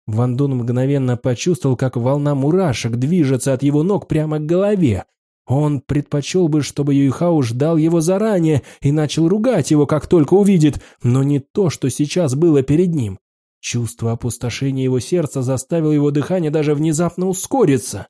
S1: Ван Дун мгновенно почувствовал, как волна мурашек движется от его ног прямо к голове. Он предпочел бы, чтобы Юйхао ждал его заранее и начал ругать его, как только увидит, но не то, что сейчас было перед ним. Чувство опустошения его сердца заставило его дыхание даже внезапно ускориться.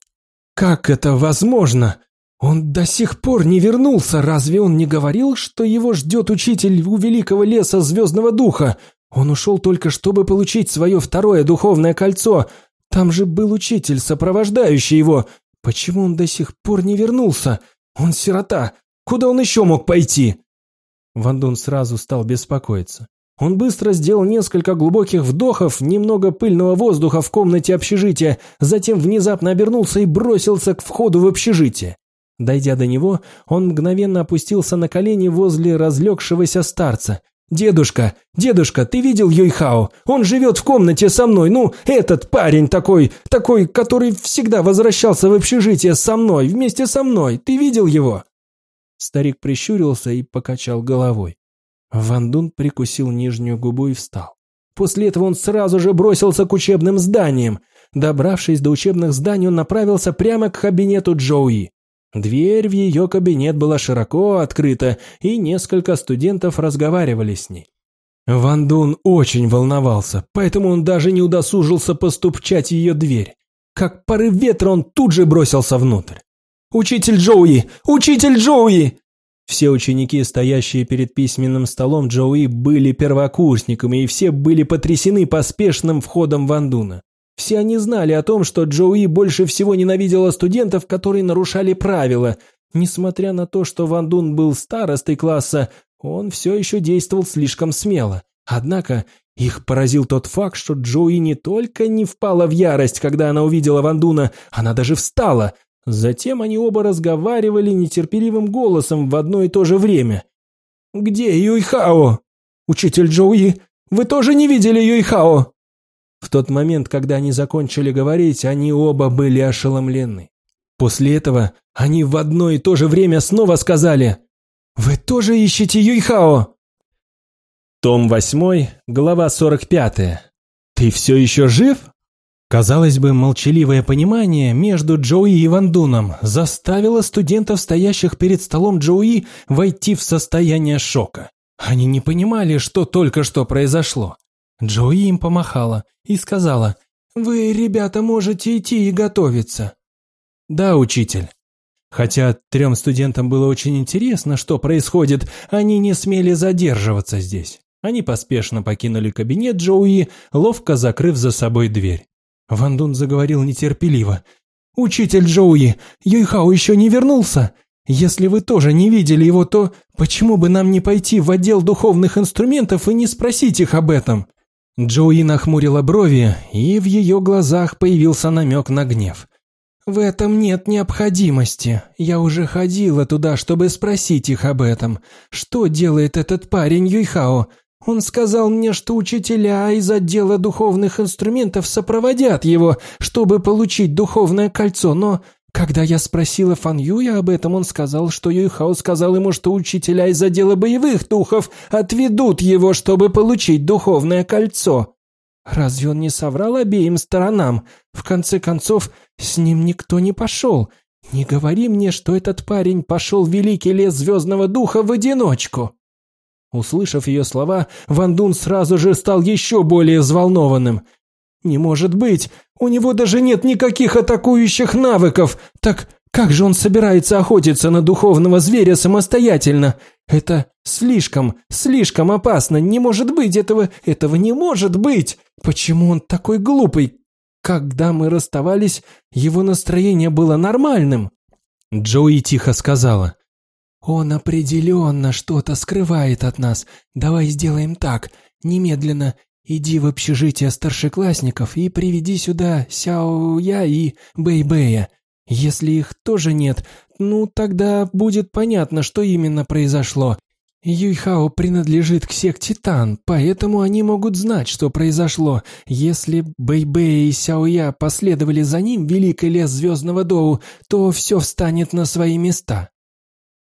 S1: «Как это возможно? Он до сих пор не вернулся, разве он не говорил, что его ждет учитель у великого леса Звездного Духа? Он ушел только, чтобы получить свое второе духовное кольцо. Там же был учитель, сопровождающий его. Почему он до сих пор не вернулся? Он сирота. Куда он еще мог пойти?» Ван сразу стал беспокоиться. Он быстро сделал несколько глубоких вдохов, немного пыльного воздуха в комнате общежития, затем внезапно обернулся и бросился к входу в общежитие. Дойдя до него, он мгновенно опустился на колени возле разлегшегося старца. «Дедушка, дедушка, ты видел Юйхао? Он живет в комнате со мной, ну, этот парень такой, такой, который всегда возвращался в общежитие со мной, вместе со мной, ты видел его?» Старик прищурился и покачал головой. Ван Дун прикусил нижнюю губу и встал. После этого он сразу же бросился к учебным зданиям. Добравшись до учебных зданий, он направился прямо к кабинету Джоуи. Дверь в ее кабинет была широко открыта, и несколько студентов разговаривали с ней. Ван Дун очень волновался, поэтому он даже не удосужился поступчать ее дверь. Как порыв ветра он тут же бросился внутрь. «Учитель Джоуи! Учитель Джоуи!» Все ученики, стоящие перед письменным столом Джоуи, были первокурсниками, и все были потрясены поспешным входом Вандуна. Все они знали о том, что Джоуи больше всего ненавидела студентов, которые нарушали правила. Несмотря на то, что Ван Дун был старостой класса, он все еще действовал слишком смело. Однако их поразил тот факт, что Джоуи не только не впала в ярость, когда она увидела Ван Дуна, она даже встала. Затем они оба разговаривали нетерпеливым голосом в одно и то же время. «Где Юйхао?» «Учитель Джоуи, вы тоже не видели Юйхао?» В тот момент, когда они закончили говорить, они оба были ошеломлены. После этого они в одно и то же время снова сказали «Вы тоже ищете Юйхао?» Том 8, глава 45. «Ты все еще жив?» Казалось бы, молчаливое понимание между Джоуи и Вандуном заставило студентов, стоящих перед столом Джоуи, войти в состояние шока. Они не понимали, что только что произошло. Джои им помахала и сказала, «Вы, ребята, можете идти и готовиться». «Да, учитель». Хотя трем студентам было очень интересно, что происходит, они не смели задерживаться здесь. Они поспешно покинули кабинет Джоуи, ловко закрыв за собой дверь. Ван Дун заговорил нетерпеливо. «Учитель Джоуи, Юйхао еще не вернулся. Если вы тоже не видели его, то почему бы нам не пойти в отдел духовных инструментов и не спросить их об этом?» Джоуи нахмурила брови, и в ее глазах появился намек на гнев. «В этом нет необходимости. Я уже ходила туда, чтобы спросить их об этом. Что делает этот парень Юйхао? Он сказал мне, что учителя из отдела духовных инструментов сопроводят его, чтобы получить духовное кольцо, но когда я спросила Фан Юя об этом, он сказал, что Юйхао сказал ему, что учителя из отдела боевых духов отведут его, чтобы получить духовное кольцо. Разве он не соврал обеим сторонам? В конце концов, с ним никто не пошел. Не говори мне, что этот парень пошел в великий лес Звездного Духа в одиночку. Услышав ее слова, Ван Дун сразу же стал еще более взволнованным –
S2: Не может быть! У него даже нет никаких атакующих навыков! Так как же он собирается охотиться на духовного зверя самостоятельно? Это слишком, слишком опасно! Не может быть этого! Этого не может быть! Почему он такой глупый? Когда мы расставались, его настроение было нормальным.
S1: Джои тихо сказала.
S2: «Он определенно что-то скрывает от нас. Давай сделаем так. Немедленно иди в общежитие старшеклассников и приведи сюда Сяо Я и Бэй Бэя. Если их тоже нет, ну тогда будет понятно, что именно произошло. Юйхао принадлежит к секте Тан, поэтому они могут знать, что произошло. Если Бэйбэй и Сяоя последовали за ним в Великий лес Звездного Доу, то все встанет на свои места.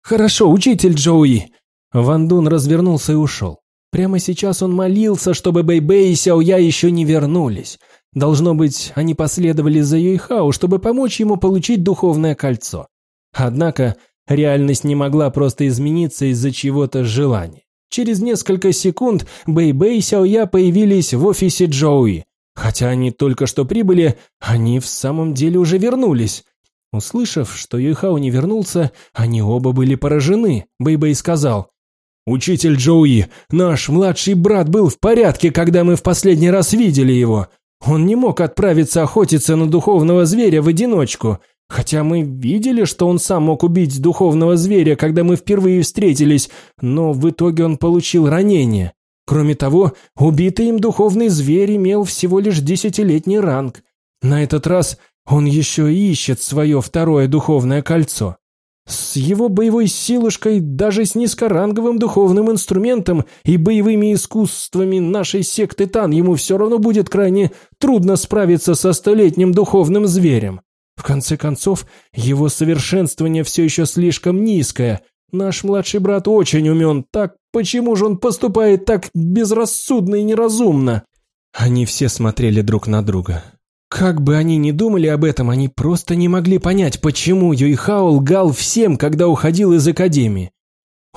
S1: «Хорошо, учитель Джоуи!» Ван Дун развернулся и ушел. Прямо сейчас он молился, чтобы Бэйбэй и Сяоя еще не вернулись. Должно быть, они последовали за Юйхао, чтобы помочь ему получить духовное кольцо. Однако реальность не могла просто измениться из-за чего-то желания. Через несколько секунд Бэй-Бэй и Сяоя появились в офисе Джоуи. Хотя они только что прибыли, они в самом деле уже вернулись. Услышав, что Юйхао не вернулся, они оба были поражены. Бэй-Бэй сказал, «Учитель Джоуи, наш младший брат был в порядке, когда мы в последний раз видели его. Он не мог отправиться охотиться на духовного зверя в одиночку, хотя мы видели, что он сам мог убить духовного зверя, когда мы впервые встретились, но в итоге он получил ранение. Кроме того, убитый им духовный зверь имел всего лишь десятилетний ранг. На этот раз он еще ищет свое второе духовное кольцо. С его боевой силушкой, даже с низкоранговым духовным инструментом и боевыми искусствами нашей секты Тан ему все равно будет крайне трудно справиться со столетним духовным зверем. В конце концов, его совершенствование все еще слишком низкое. Наш младший брат очень умен, так почему же он поступает так безрассудно и неразумно? Они все смотрели друг на друга. Как бы они ни думали об этом, они просто не могли понять, почему Юйхао лгал всем, когда уходил из академии.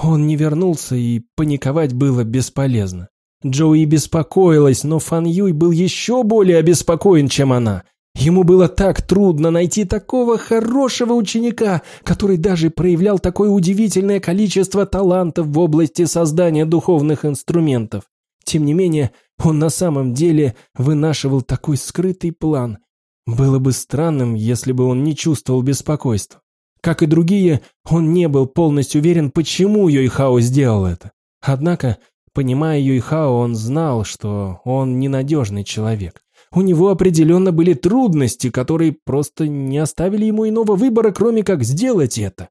S1: Он не вернулся, и паниковать было бесполезно. Джоуи беспокоилась, но Фан Юй был еще более обеспокоен, чем она. Ему было так трудно найти такого хорошего ученика, который даже проявлял такое удивительное количество талантов в области создания духовных инструментов. Тем не менее, он на самом деле вынашивал такой скрытый план. Было бы странным, если бы он не чувствовал беспокойства. Как и другие, он не был полностью уверен, почему Йойхао сделал это. Однако, понимая Йойхао, он знал, что он ненадежный человек. У него определенно были трудности, которые просто не оставили ему иного выбора, кроме как сделать это.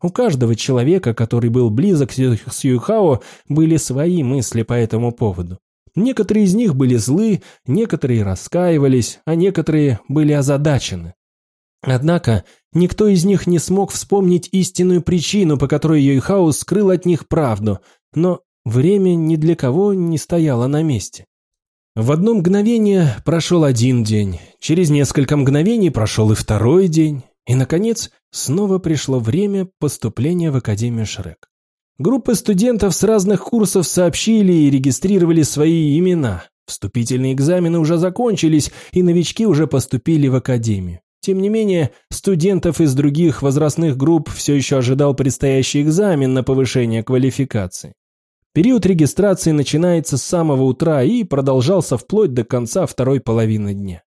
S1: У каждого человека, который был близок с Юйхао, были свои мысли по этому поводу. Некоторые из них были злы, некоторые раскаивались, а некоторые были озадачены. Однако никто из них не смог вспомнить истинную причину, по которой Юйхао скрыл от них правду, но время ни для кого не стояло на месте. В одно мгновение прошел один день, через несколько мгновений прошел и второй день, и, наконец, снова пришло время поступления в Академию Шрек. Группы студентов с разных курсов сообщили и регистрировали свои имена. Вступительные экзамены уже закончились, и новички уже поступили в Академию. Тем не менее, студентов из других возрастных групп все еще ожидал предстоящий экзамен на повышение квалификации. Период регистрации начинается с самого утра и продолжался вплоть до конца второй половины дня.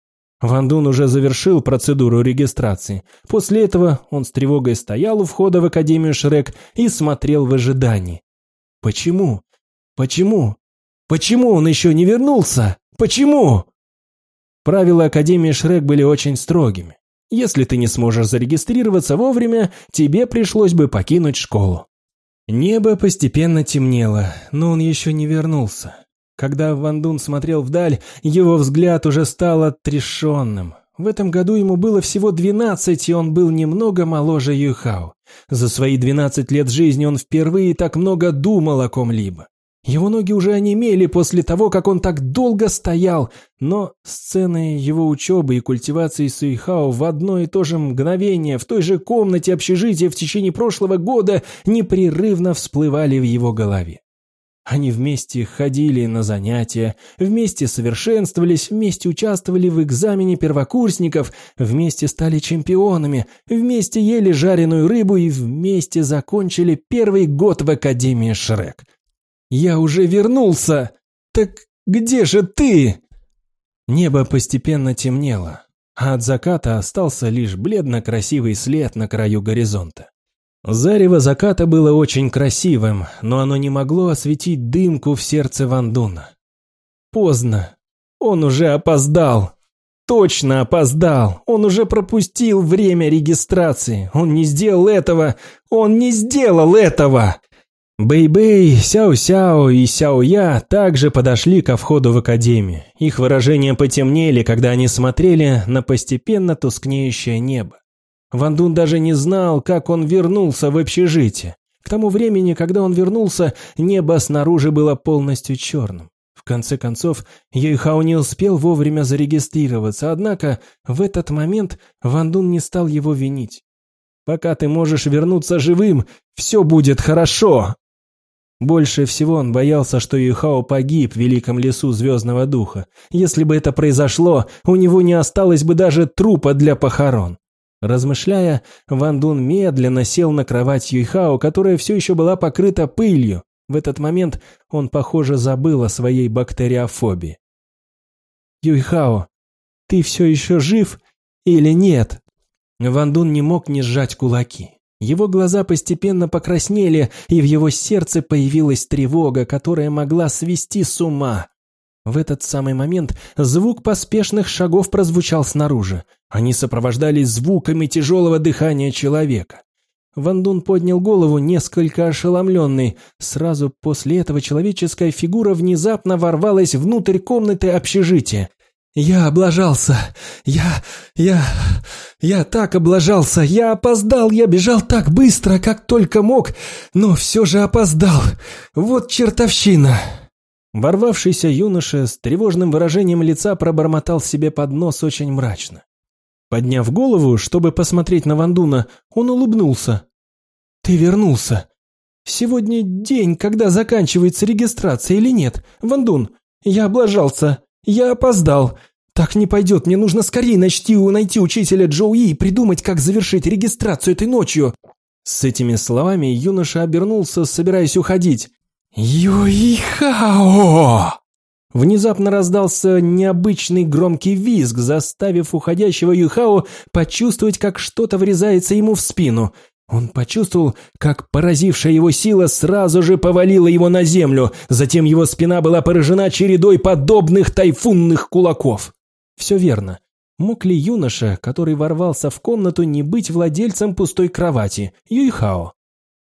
S1: Ван Дун уже завершил процедуру регистрации. После этого он с тревогой стоял у входа в Академию Шрек и смотрел в ожидании. Почему? Почему? Почему он еще не вернулся? Почему? Правила Академии Шрек были очень строгими. Если ты не сможешь зарегистрироваться вовремя, тебе пришлось бы покинуть школу. Небо постепенно темнело, но он еще не вернулся. Когда Ван Дун смотрел вдаль, его взгляд уже стал отрешенным. В этом году ему было всего 12, и он был немного моложе Юхао. За свои 12 лет жизни он впервые так много думал о ком-либо. Его ноги уже онемели после того, как он так долго стоял, но сцены его учебы и культивации Суихао в одно и то же мгновение в той же комнате общежития в течение прошлого года непрерывно всплывали в его голове. Они вместе ходили на занятия, вместе совершенствовались, вместе участвовали в экзамене первокурсников, вместе стали чемпионами, вместе ели жареную рыбу и вместе закончили первый год в Академии Шрек. «Я уже вернулся! Так где же ты?» Небо постепенно темнело, а от заката остался лишь бледно-красивый след на краю горизонта. Зарево заката было очень красивым, но оно не могло осветить дымку в сердце Вандуна. Поздно. Он уже опоздал. Точно опоздал. Он уже пропустил время регистрации. Он не сделал этого. Он не сделал этого. Бэй-Бэй, Сяо-Сяо и Сяо-Я также подошли ко входу в академию. Их выражения потемнели, когда они смотрели на постепенно тускнеющее небо. Ван Дун даже не знал, как он вернулся в общежитие. К тому времени, когда он вернулся, небо снаружи было полностью черным. В конце концов, Юйхао не успел вовремя зарегистрироваться, однако в этот момент Ван Дун не стал его винить. «Пока ты можешь вернуться живым, все будет хорошо!» Больше всего он боялся, что Юйхао погиб в великом лесу Звездного Духа. Если бы это произошло, у него не осталось бы даже трупа для похорон. Размышляя, Ван Дун медленно сел на кровать Юйхао, которая все еще была покрыта пылью. В этот момент он, похоже, забыл о своей бактериофобии. «Юйхао, ты все еще жив или нет?» Ван Дун не мог не сжать кулаки. Его глаза постепенно покраснели, и в его сердце появилась тревога, которая могла свести с ума. В этот самый момент звук поспешных шагов прозвучал снаружи. Они сопровождались звуками тяжелого дыхания человека. Вандун поднял голову, несколько ошеломленный. Сразу после этого человеческая фигура внезапно ворвалась внутрь комнаты общежития. «Я облажался! Я... я... я так облажался! Я опоздал! Я бежал так быстро, как только мог, но все же опоздал! Вот чертовщина!» Ворвавшийся юноша с тревожным выражением лица пробормотал себе под нос очень мрачно. Подняв голову, чтобы посмотреть на Вандуна, он улыбнулся. «Ты вернулся. Сегодня день, когда заканчивается регистрация или нет? Вандун, я облажался. Я опоздал. Так не пойдет, мне нужно скорее найти, найти учителя Джоуи и придумать, как завершить регистрацию этой ночью». С этими словами юноша обернулся, собираясь уходить. «Юихао!» Внезапно раздался необычный громкий визг, заставив уходящего Юхао почувствовать, как что-то врезается ему в спину. Он почувствовал, как поразившая его сила сразу же повалила его на землю, затем его спина была поражена чередой подобных тайфунных кулаков. Все верно. Мог ли юноша, который ворвался в комнату, не быть владельцем пустой кровати? Юйхао.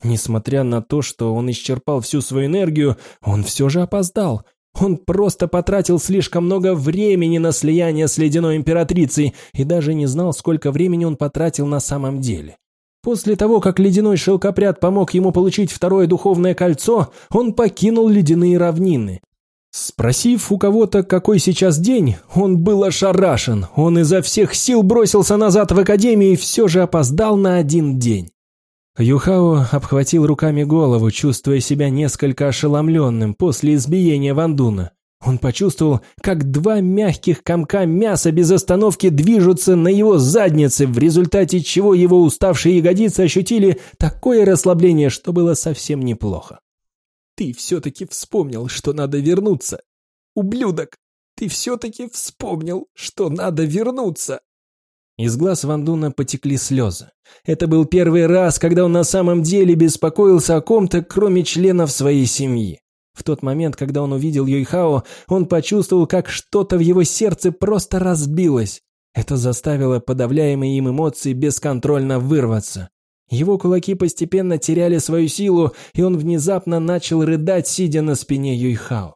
S1: Несмотря на то, что он исчерпал всю свою энергию, он все же опоздал. Он просто потратил слишком много времени на слияние с ледяной императрицей и даже не знал, сколько времени он потратил на самом деле. После того, как ледяной шелкопряд помог ему получить второе духовное кольцо, он покинул ледяные равнины. Спросив у кого-то, какой сейчас день, он был ошарашен. Он изо всех сил бросился назад в академию и все же опоздал на один день. Юхао обхватил руками голову, чувствуя себя несколько ошеломленным после избиения Вандуна. Он почувствовал, как два мягких комка мяса без остановки движутся на его заднице, в результате чего его уставшие ягодицы ощутили такое расслабление, что было совсем неплохо. «Ты все-таки вспомнил, что надо вернуться! Ублюдок! Ты все-таки вспомнил, что надо вернуться!» Из глаз Вандуна потекли слезы. Это был первый раз, когда он на самом деле беспокоился о ком-то, кроме членов своей семьи. В тот момент, когда он увидел Юйхао, он почувствовал, как что-то в его сердце просто разбилось. Это заставило подавляемые им эмоции бесконтрольно вырваться. Его кулаки постепенно теряли свою силу, и он внезапно начал рыдать, сидя на спине Юйхао.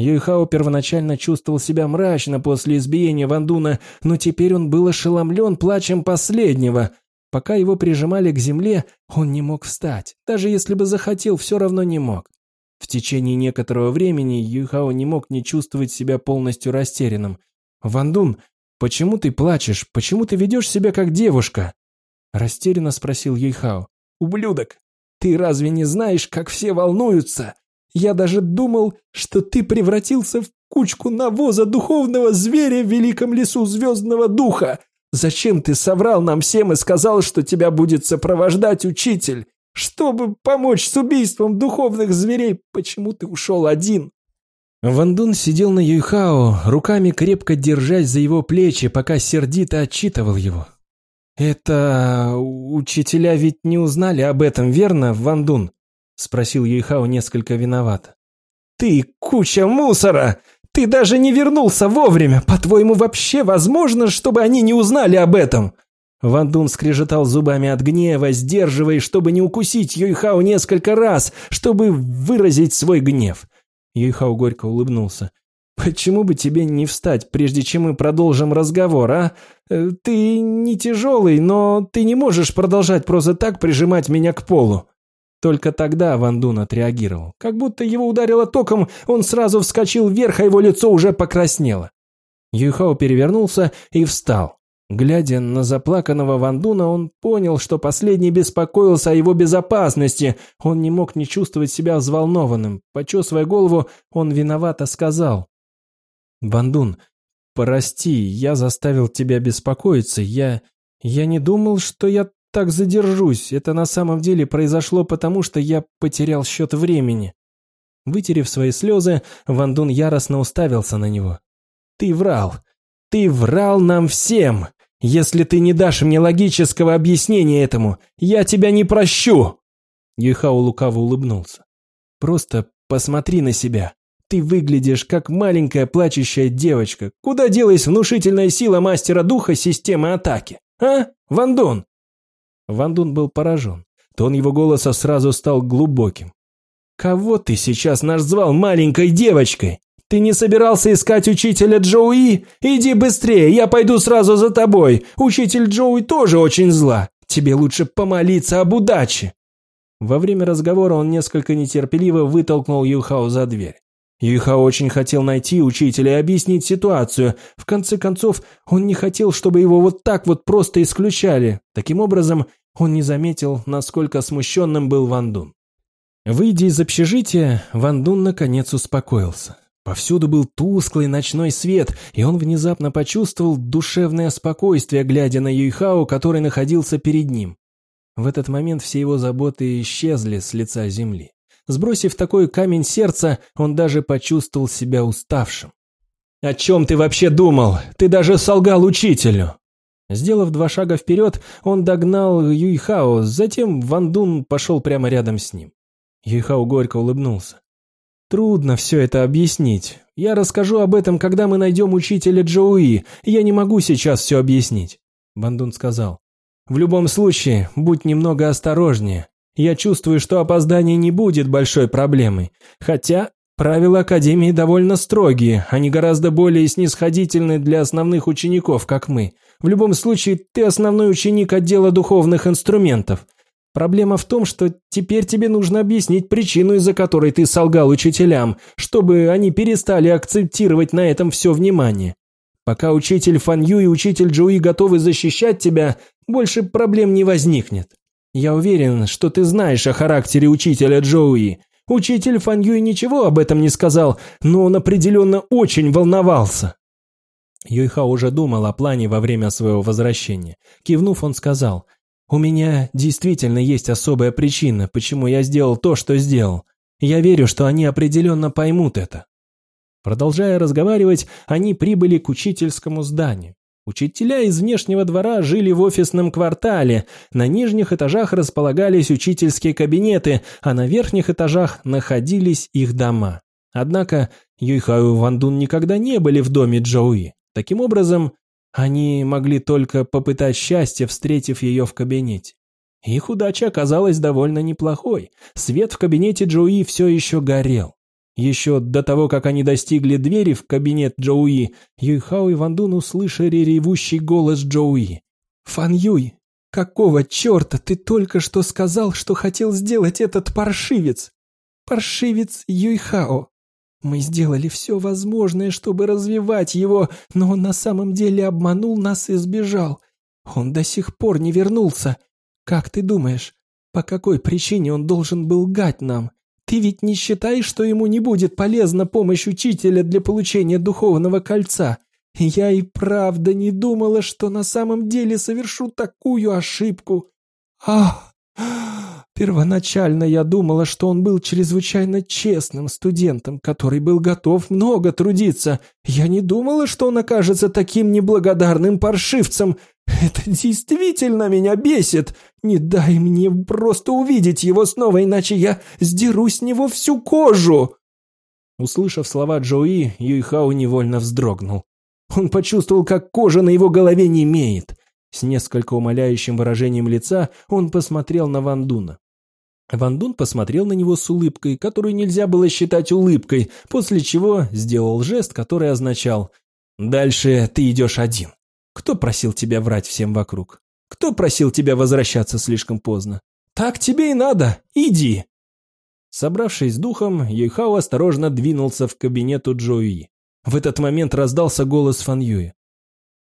S1: Юйхао первоначально чувствовал себя мрачно после избиения Вандуна, но теперь он был ошеломлен плачем последнего. Пока его прижимали к земле, он не мог встать. Даже если бы захотел, все равно не мог. В течение некоторого времени Юйхао не мог не чувствовать себя полностью растерянным. «Вандун, почему ты плачешь? Почему ты ведешь себя как девушка?» Растерянно спросил Юйхао. «Ублюдок, ты разве не знаешь, как все волнуются?
S2: Я даже думал, что ты превратился в кучку навоза духовного зверя в великом лесу звездного духа. Зачем ты соврал нам всем и сказал, что тебя будет сопровождать учитель? Чтобы помочь с убийством духовных зверей, почему ты ушел один?»
S1: Вандун сидел на Юйхао, руками крепко держась за его плечи, пока сердито отчитывал его. «Это... учителя ведь не узнали об этом, верно, Вандун?» — спросил Юйхао несколько виноват.
S2: «Ты куча мусора! Ты даже не вернулся вовремя! По-твоему, вообще возможно, чтобы они не узнали об этом?»
S1: Ван Дун скрежетал зубами от гнева, сдерживаясь, чтобы не укусить Юйхао несколько раз, чтобы выразить свой гнев. Юйхао горько улыбнулся. «Почему бы тебе не встать, прежде чем мы продолжим разговор, а? Э, ты не тяжелый, но ты не можешь продолжать просто так прижимать меня к полу». Только тогда Ван Дун отреагировал. Как будто его ударило током, он сразу вскочил вверх, а его лицо уже покраснело. Юйхао перевернулся и встал. Глядя на заплаканного Вандуна, он понял, что последний беспокоился о его безопасности. Он не мог не чувствовать себя взволнованным. Почесывая голову, он виновато сказал. «Вандун, прости, я заставил тебя беспокоиться. Я... я не думал, что я так задержусь. Это на самом деле произошло потому, что я потерял счет времени». Вытерев свои слезы, Вандун яростно уставился на него. «Ты врал! Ты врал нам всем! Если ты не дашь мне логического объяснения этому, я тебя не прощу!» Юйхао лукаво улыбнулся. «Просто посмотри на себя. Ты выглядишь как маленькая плачущая девочка. Куда делась внушительная сила мастера духа системы атаки? А, Вандун?» Вандун был поражен. Тон его голоса сразу стал глубоким. «Кого ты сейчас назвал маленькой девочкой? «Ты не собирался искать учителя Джоуи? Иди быстрее, я пойду сразу за тобой. Учитель Джоуи тоже очень зла. Тебе лучше помолиться об удаче». Во время разговора он несколько нетерпеливо вытолкнул Юхао за дверь. Юхао очень хотел найти учителя и объяснить ситуацию. В конце концов, он не хотел, чтобы его вот так вот просто исключали. Таким образом, он не заметил, насколько смущенным был Ван Дун. Выйдя из общежития, Ван Дун наконец успокоился. Повсюду был тусклый ночной свет, и он внезапно почувствовал душевное спокойствие, глядя на Юйхао, который находился перед ним. В этот момент все его заботы исчезли с лица земли. Сбросив такой камень сердца, он даже почувствовал себя уставшим. «О чем ты вообще думал? Ты даже солгал учителю!» Сделав два шага вперед, он догнал Юйхао, затем Ван Дун пошел прямо рядом с ним. Юйхао горько улыбнулся. Трудно все это объяснить. Я расскажу об этом, когда мы найдем учителя Джоуи. Я не могу сейчас все объяснить. Бандун сказал. В любом случае, будь немного осторожнее. Я чувствую, что опоздание не будет большой проблемой. Хотя правила Академии довольно строгие, они гораздо более снисходительны для основных учеников, как мы. В любом случае, ты основной ученик отдела духовных инструментов. Проблема в том, что теперь тебе нужно объяснить причину, из-за которой ты солгал учителям, чтобы они перестали акцентировать на этом все внимание. Пока учитель Фан Ю и учитель Джоуи готовы защищать тебя, больше проблем не возникнет. Я уверен, что ты знаешь о характере учителя Джоуи. Учитель Фан Юй ничего об этом не сказал, но он определенно очень волновался. Юйха уже думал о плане во время своего возвращения. Кивнув, он сказал – у меня действительно есть особая причина, почему я сделал то, что сделал. Я верю, что они определенно поймут это. Продолжая разговаривать, они прибыли к учительскому зданию. Учителя из внешнего двора жили в офисном квартале, на нижних этажах располагались учительские кабинеты, а на верхних этажах находились их дома. Однако Юйхау и Вандун никогда не были в доме Джоуи. Таким образом, они могли только попытать счастье, встретив ее в кабинете. Их удача оказалась довольно неплохой. Свет в кабинете Джоуи все еще горел. Еще до того, как они достигли двери в кабинет Джоуи, Юйхао и Вандун услышали ревущий голос Джоуи. «Фан Юй, какого черта ты только что сказал, что хотел сделать этот паршивец? Паршивец Юйхао. Мы сделали все возможное, чтобы развивать его, но он на самом деле обманул нас и сбежал. Он до сих пор не вернулся. Как ты думаешь, по какой причине он должен был гать нам?
S2: Ты ведь не считаешь, что ему не будет полезна помощь учителя для получения духовного кольца? Я и правда не думала, что на самом деле совершу такую ошибку. Ах, [gasps] первоначально я думала, что он был чрезвычайно честным студентом, который был готов много трудиться. Я не думала, что он окажется таким неблагодарным паршивцем. Это действительно меня бесит. Не дай мне просто увидеть его снова, иначе я сдеру с него всю кожу.
S1: Услышав слова Джои, Юйхао невольно вздрогнул. Он почувствовал, как кожа на его голове не имеет. С несколько умоляющим выражением лица он посмотрел на Вандуна. Вандун посмотрел на него с улыбкой, которую нельзя было считать улыбкой, после чего сделал жест, который означал «Дальше ты идешь один. Кто просил тебя врать всем вокруг? Кто просил тебя возвращаться слишком поздно? Так тебе и надо. Иди!» Собравшись с духом, Юйхао осторожно двинулся в кабинету Джоуи. В этот момент раздался голос Фан Юи.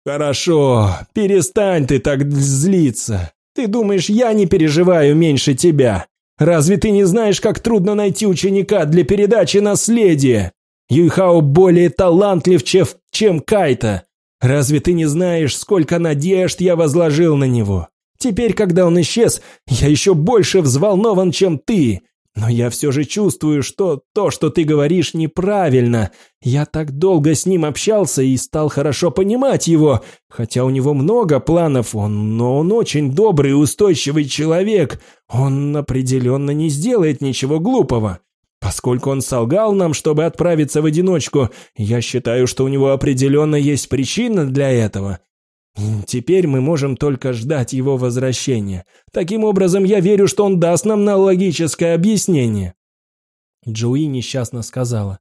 S1: «Хорошо, перестань ты так злиться. Ты думаешь, я не переживаю меньше тебя? Разве ты не знаешь, как трудно найти ученика для передачи наследия? Юйхао более талантлив, чем Кайта. Разве ты не знаешь, сколько надежд я возложил на него? Теперь, когда он исчез, я еще больше взволнован, чем ты. Но я все же чувствую, что то, что ты говоришь, неправильно. Я так долго с ним общался и стал хорошо понимать его. Хотя у него много планов, он, но он очень добрый и устойчивый человек. Он определенно не сделает ничего глупого. Поскольку он солгал нам, чтобы отправиться в одиночку, я считаю, что у него определенно есть причина для этого. Теперь мы можем только ждать его возвращения. Таким образом, я верю, что он даст нам на логическое объяснение». Джоуи несчастно сказала.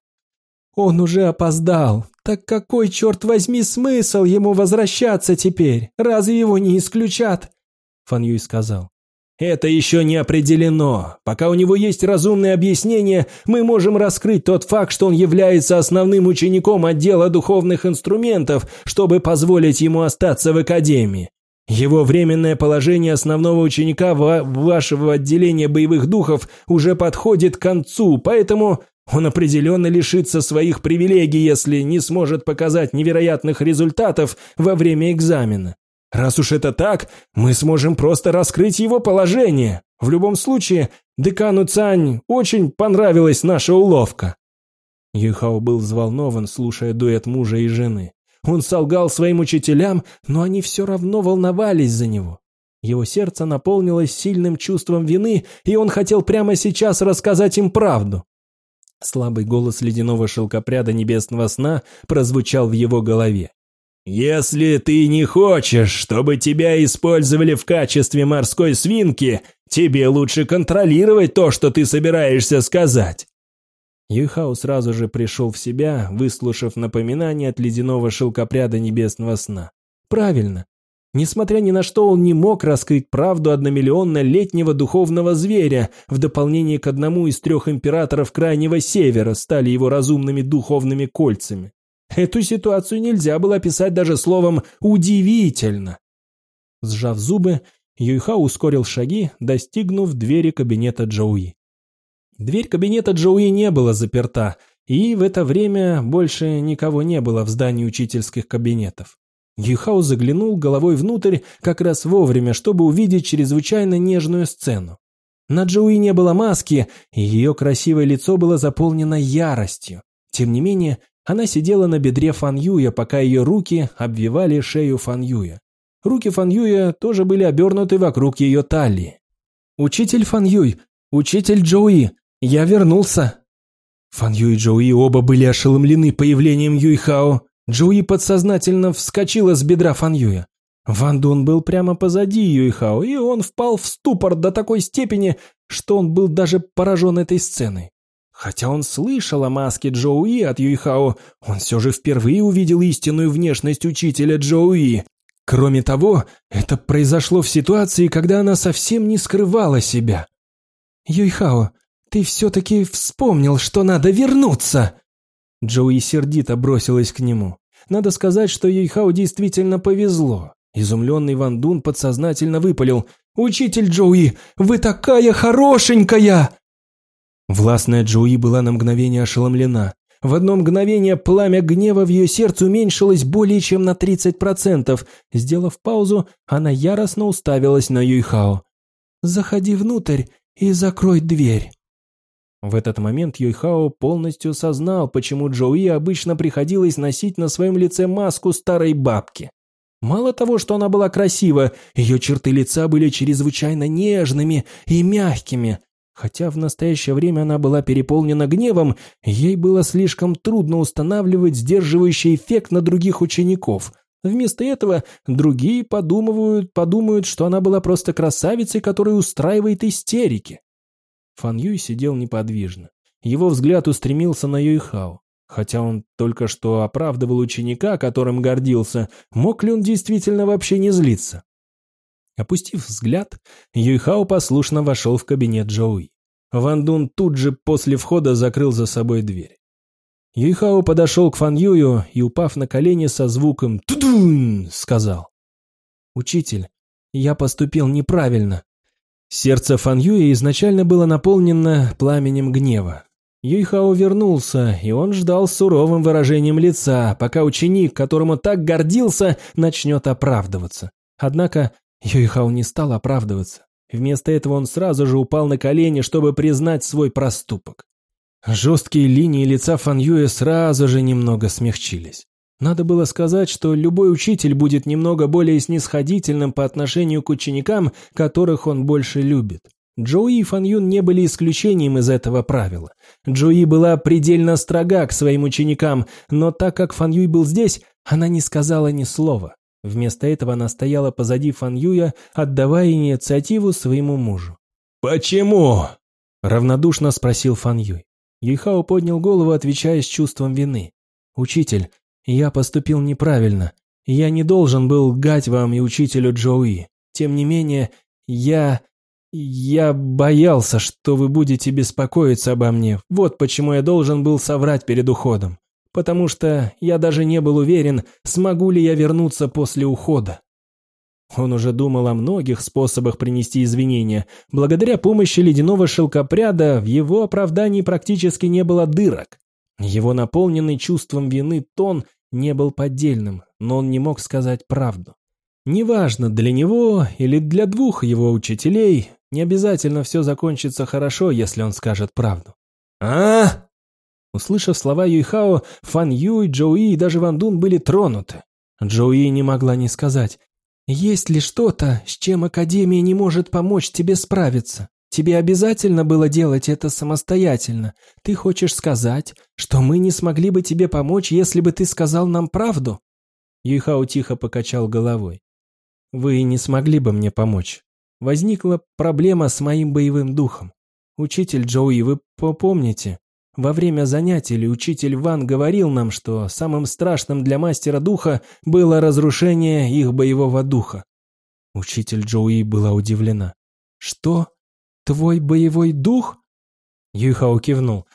S1: «Он уже опоздал. Так какой, черт возьми, смысл ему возвращаться теперь? Разве его не исключат?» Фан Юй сказал. Это еще не определено. Пока у него есть разумное объяснение, мы можем раскрыть тот факт, что он является основным учеником отдела духовных инструментов, чтобы позволить ему остаться в академии. Его временное положение основного ученика вашего отделения боевых духов уже подходит к концу, поэтому он определенно лишится своих привилегий, если не сможет показать невероятных результатов во время экзамена. Раз уж это так, мы сможем просто раскрыть его положение. В любом случае, декану Цань очень понравилась наша уловка». Юхао был взволнован, слушая дуэт мужа и жены. Он солгал своим учителям, но они все равно волновались за него. Его сердце наполнилось сильным чувством вины, и он хотел прямо сейчас рассказать им правду. Слабый голос ледяного шелкопряда небесного сна прозвучал в его голове. «Если ты не хочешь, чтобы тебя использовали в качестве морской свинки, тебе лучше контролировать то, что ты собираешься сказать». Юхау сразу же пришел в себя, выслушав напоминание от ледяного шелкопряда небесного сна. «Правильно. Несмотря ни на что, он не мог раскрыть правду одномиллионно-летнего духовного зверя, в дополнение к одному из трех императоров Крайнего Севера стали его разумными духовными кольцами. Эту ситуацию нельзя было описать даже словом «удивительно». Сжав зубы, Юйха ускорил шаги, достигнув двери кабинета Джоуи. Дверь кабинета Джоуи не была заперта, и в это время больше никого не было в здании учительских кабинетов. Юйхау заглянул головой внутрь как раз вовремя, чтобы увидеть чрезвычайно нежную сцену. На Джоуи не было маски, и ее красивое лицо было заполнено яростью. Тем не менее, она сидела на бедре Фан Юя, пока ее руки обвивали шею Фан Юя. Руки Фан Юя тоже были обернуты вокруг ее талии. «Учитель Фан Юй! Учитель Джоуи! Я вернулся!» Фан Юй и Джоуи оба были ошеломлены появлением Юйхао. Джоуи подсознательно вскочила с бедра Фан Юя. Ван Дун был прямо позади Юйхао, и он впал в ступор до такой степени, что он был даже поражен этой сценой. Хотя он слышал о маске Джоуи от Юйхао, он все же впервые увидел истинную внешность учителя Джоуи. Кроме того, это произошло в ситуации, когда она совсем не скрывала себя. «Юйхао, ты все-таки вспомнил, что надо вернуться!» Джоуи сердито бросилась к нему. Надо сказать, что Юйхао действительно повезло. Изумленный Ван Дун подсознательно выпалил. «Учитель Джоуи, вы такая хорошенькая!» Властная Джоуи была на мгновение ошеломлена. В одно мгновение пламя гнева в ее сердце уменьшилось более чем на 30%. Сделав паузу, она яростно уставилась на Юйхао. «Заходи внутрь и закрой дверь». В этот момент Юйхао полностью осознал, почему Джоуи обычно приходилось носить на своем лице маску старой бабки. Мало того, что она была красива, ее черты лица были чрезвычайно нежными и мягкими. Хотя в настоящее время она была переполнена гневом, ей было слишком трудно устанавливать сдерживающий эффект на других учеников. Вместо этого другие подумывают, подумают, что она была просто красавицей, которая устраивает истерики. Фан Юй сидел неподвижно. Его взгляд устремился на Юйхао. Хотя он только что оправдывал ученика, которым гордился, мог ли он действительно вообще не злиться? Опустив взгляд, Юйхао послушно вошел в кабинет Джоуи. Ван Дун тут же после входа закрыл за собой дверь. Юйхао подошел к Фан Юю и, упав на колени со звуком «Тудун!» сказал. «Учитель, я поступил неправильно. Сердце Фан Юя изначально было наполнено пламенем гнева. Юйхао вернулся, и он ждал суровым выражением лица, пока ученик, которому так гордился, начнет оправдываться. Однако Юйхао не стал оправдываться. Вместо этого он сразу же упал на колени, чтобы признать свой проступок. Жесткие линии лица Фан Юя сразу же немного смягчились. Надо было сказать, что любой учитель будет немного более снисходительным по отношению к ученикам, которых он больше любит. Джоуи и Фан Юн не были исключением из этого правила. Джоуи была предельно строга к своим ученикам, но так как Фан Юй был здесь, она не сказала ни слова. Вместо этого она стояла позади Фан Юя, отдавая инициативу своему мужу. «Почему?» – равнодушно спросил Фан Юй. Юйхао поднял голову, отвечая с чувством вины. «Учитель, я поступил неправильно. Я не должен был лгать вам и учителю Джоуи. Тем не менее, я... Я боялся, что вы будете беспокоиться обо мне. Вот почему я должен был соврать перед уходом. Потому что я даже не был уверен, смогу ли я вернуться после ухода. Он уже думал о многих способах принести извинения. Благодаря помощи ледяного шелкопряда в его оправдании практически не было дырок. Его наполненный чувством вины тон не был поддельным, но он не мог сказать правду. Неважно, для него или для двух его учителей, не обязательно все закончится хорошо, если он скажет правду. а Услышав слова Юйхао, Фан Юй, Джоуи и даже Ван Дун были тронуты. Джоуи не могла не сказать. «Есть ли что-то, с чем Академия не может помочь тебе справиться?» Тебе обязательно было делать это самостоятельно. Ты хочешь сказать, что мы не смогли бы тебе помочь, если бы ты сказал нам правду?» Юйхао тихо покачал головой. «Вы не смогли бы мне помочь. Возникла проблема с моим боевым духом. Учитель Джоуи, вы помните, во время занятий учитель Ван говорил нам, что самым страшным для мастера духа было разрушение их боевого духа. Учитель Джоуи была удивлена. «Что? «Твой боевой дух?» Юйхао кивнул.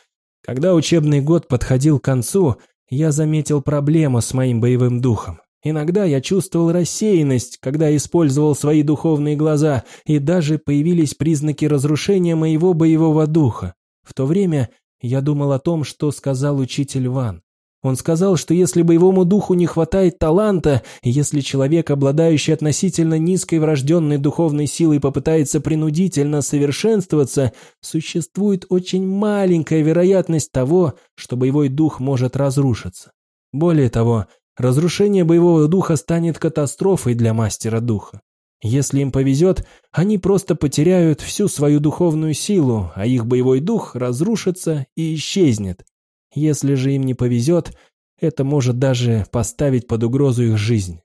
S1: «Когда учебный год подходил к концу, я заметил проблему с моим боевым духом. Иногда я чувствовал рассеянность, когда использовал свои духовные глаза, и даже появились признаки разрушения моего боевого духа. В то время я думал о том, что сказал учитель Ван. Он сказал, что если боевому духу не хватает таланта, если человек, обладающий относительно низкой врожденной духовной силой, попытается принудительно совершенствоваться, существует очень маленькая вероятность того, что боевой дух может разрушиться. Более того, разрушение боевого духа станет катастрофой для мастера духа. Если им повезет, они просто потеряют всю свою духовную силу, а их боевой дух разрушится и исчезнет, если же им не повезет, это может даже поставить под угрозу их жизнь.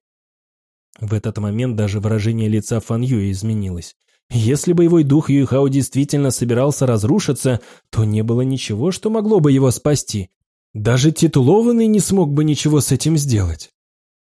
S1: В этот момент даже выражение лица Фан Юи изменилось. Если боевой дух Юйхао действительно собирался разрушиться, то не было ничего, что могло бы его спасти. Даже титулованный не смог бы ничего с этим сделать.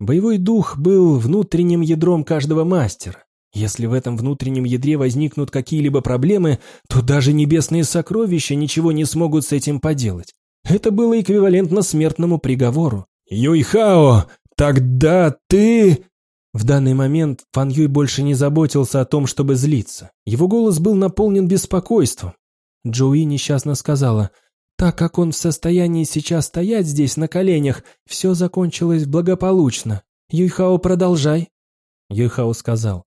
S1: Боевой дух был внутренним ядром каждого мастера. Если в этом внутреннем ядре возникнут какие-либо проблемы, то даже небесные сокровища ничего не смогут с этим поделать. Это было эквивалентно смертному приговору. «Юйхао, тогда ты...» В данный момент Фан Юй больше не заботился о том, чтобы злиться. Его голос был наполнен беспокойством.
S2: Джоуи несчастно сказала, «Так как он в состоянии сейчас стоять здесь на коленях, все закончилось благополучно. Юйхао, продолжай».
S1: Юйхао сказал,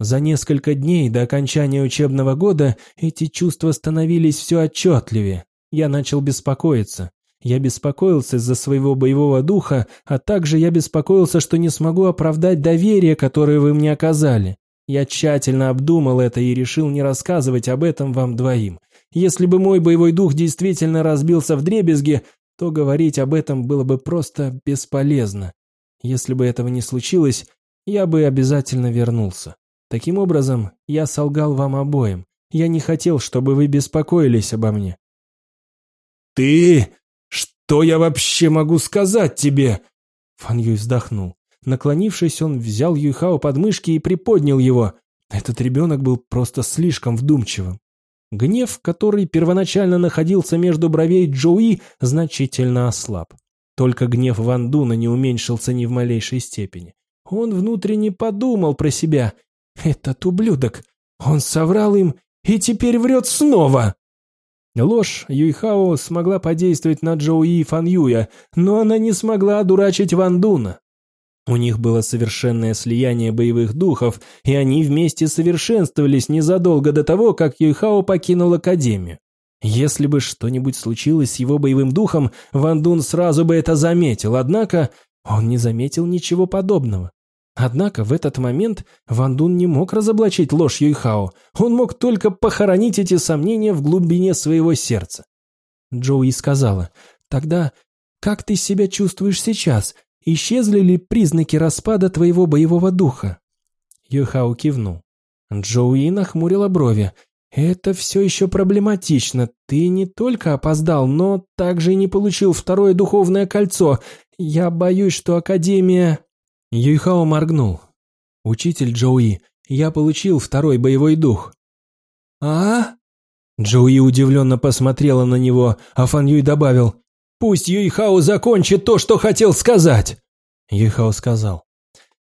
S1: «За несколько дней до окончания учебного года эти чувства становились все отчетливее. Я начал беспокоиться. Я беспокоился из-за своего боевого духа, а также я беспокоился, что не смогу оправдать доверие, которое вы мне оказали. Я тщательно обдумал это и решил не рассказывать об этом вам двоим. Если бы мой боевой дух действительно разбился в дребезги, то говорить об этом было бы просто бесполезно. Если бы этого не случилось, я бы обязательно вернулся. Таким образом, я солгал вам обоим. Я не хотел, чтобы вы беспокоились обо мне.
S2: «Ты? Что я вообще могу сказать тебе?» Фан Юй вздохнул. Наклонившись, он взял Юйхао под мышки и приподнял его. Этот ребенок был просто слишком вдумчивым. Гнев, который первоначально находился между бровей Джоуи, значительно ослаб. Только гнев Ван Дуна не уменьшился ни в малейшей степени. Он внутренне подумал про себя. «Этот ублюдок! Он соврал им и теперь врет снова!» Ложь Юйхао смогла подействовать на Джоуи и Фан Юя, но она не смогла одурачить Ван Дуна. У них было совершенное слияние боевых духов, и они вместе совершенствовались незадолго до того, как Юйхао покинул Академию. Если бы что-нибудь случилось с его боевым духом, Ван Дун сразу бы это заметил, однако он не заметил ничего подобного. Однако в этот момент Ван Дун не мог разоблачить ложь Юйхао, он мог только похоронить эти сомнения в глубине своего сердца. Джоуи сказала, «Тогда как ты себя чувствуешь сейчас? Исчезли ли признаки распада твоего боевого духа?» Юхао кивнул. Джоуи нахмурила брови. «Это все еще проблематично. Ты не только опоздал, но также и не получил второе духовное кольцо. Я боюсь, что Академия...» Юйхао моргнул. «Учитель Джоуи, я получил второй боевой дух». «А?» Джоуи удивленно посмотрела на него, а Фан Юй добавил. Пусть Юйхао закончит то, что хотел сказать!» Юйхао сказал.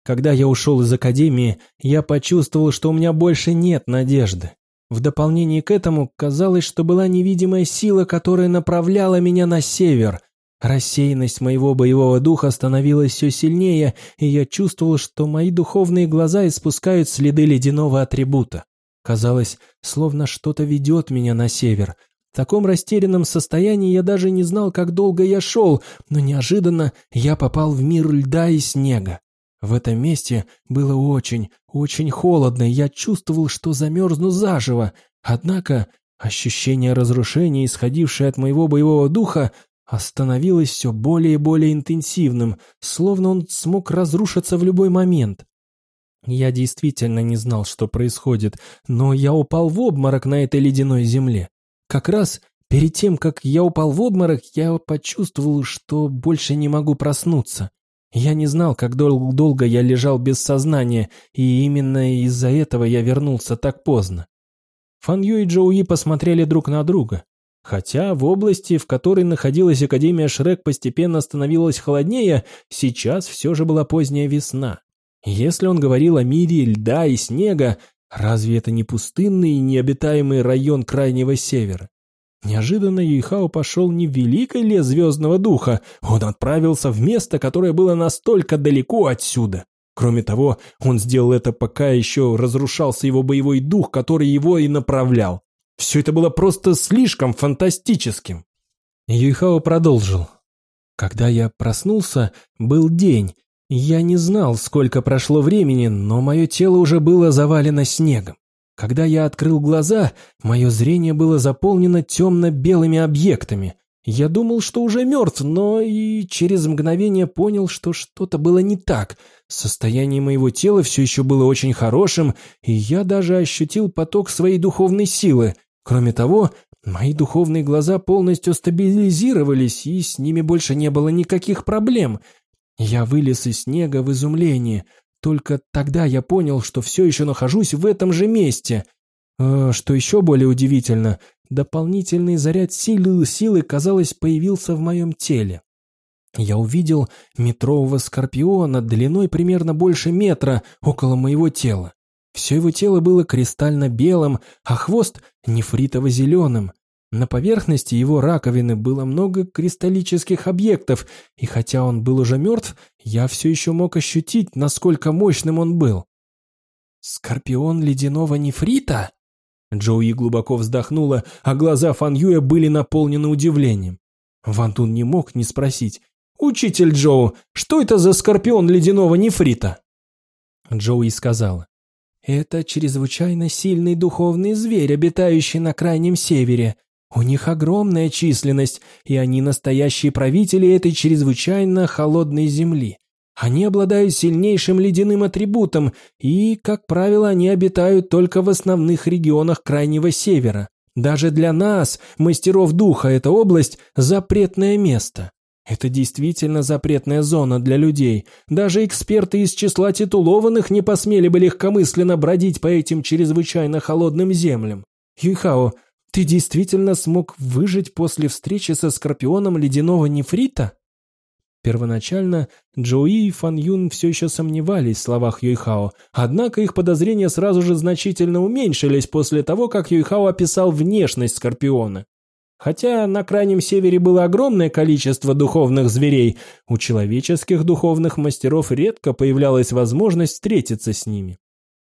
S2: «Когда я ушел из академии, я почувствовал, что у меня больше нет надежды. В дополнение к этому казалось, что была невидимая сила, которая направляла меня на север. Рассеянность моего боевого духа становилась все сильнее, и я чувствовал, что мои духовные глаза испускают следы ледяного атрибута. Казалось, словно что-то ведет меня на север, в таком растерянном состоянии я даже не знал, как долго я шел, но неожиданно я попал в мир льда и снега. В этом месте было очень, очень холодно, и я чувствовал, что замерзну заживо. Однако ощущение разрушения, исходившее от моего боевого духа, остановилось все более и более интенсивным, словно он смог разрушиться в любой момент. Я действительно не знал, что происходит, но я упал в обморок на этой ледяной земле. Как раз перед тем, как я упал в обморок, я почувствовал, что больше не могу проснуться. Я не знал, как дол долго я лежал без сознания, и именно из-за этого я вернулся так поздно. Фан Ю и Джоуи посмотрели друг на друга. Хотя в области, в которой находилась Академия Шрек, постепенно становилось холоднее, сейчас все же была поздняя весна. Если он говорил о мире льда и снега, Разве это не пустынный и необитаемый район Крайнего Севера? Неожиданно Юйхао пошел не в великий лес Звездного Духа, он отправился в место, которое было настолько далеко отсюда. Кроме того, он сделал это, пока еще разрушался его боевой дух, который его и направлял. Все это было просто слишком фантастическим. Юйхао продолжил. Когда я проснулся, был день, я не знал, сколько прошло времени, но мое тело уже было завалено снегом. Когда я открыл глаза, мое зрение было заполнено темно-белыми объектами. Я думал, что уже мертв, но и через мгновение понял, что что-то было не так. Состояние моего тела все еще было очень хорошим, и я даже ощутил поток своей духовной силы. Кроме того, мои духовные глаза полностью стабилизировались, и с ними больше не было никаких проблем. Я вылез из снега в изумлении. Только тогда я понял, что все еще нахожусь в этом же месте. А, что еще более удивительно, дополнительный заряд силы, силы, казалось, появился в моем теле. Я увидел метрового скорпиона длиной примерно больше метра около моего тела. Все его тело было кристально белым, а хвост нефритово-зеленым. На поверхности его раковины было много кристаллических объектов, и хотя он был уже мертв, я все еще мог ощутить, насколько мощным он был. «Скорпион ледяного нефрита?» Джоуи глубоко вздохнула, а глаза Фан Юя были наполнены удивлением. Ван Тун не мог не спросить. «Учитель Джоу, что это за скорпион ледяного нефрита?» Джоуи сказала. «Это чрезвычайно сильный духовный зверь, обитающий на Крайнем Севере. У них огромная численность, и они настоящие правители этой чрезвычайно холодной земли. Они обладают сильнейшим ледяным атрибутом, и, как правило, они обитают только в основных регионах Крайнего Севера. Даже для нас, мастеров духа, эта область – запретное место. Это действительно запретная зона для людей. Даже эксперты из числа титулованных не посмели бы легкомысленно бродить по этим чрезвычайно холодным землям. Юйхао, ты действительно смог выжить после встречи со скорпионом ледяного нефрита? Первоначально Джоуи и Фан Юн все еще сомневались в словах Юйхао, однако их подозрения сразу же значительно уменьшились после того, как Юйхао описал внешность Скорпиона. Хотя на Крайнем Севере было огромное количество духовных зверей, у человеческих духовных мастеров редко появлялась возможность встретиться с ними.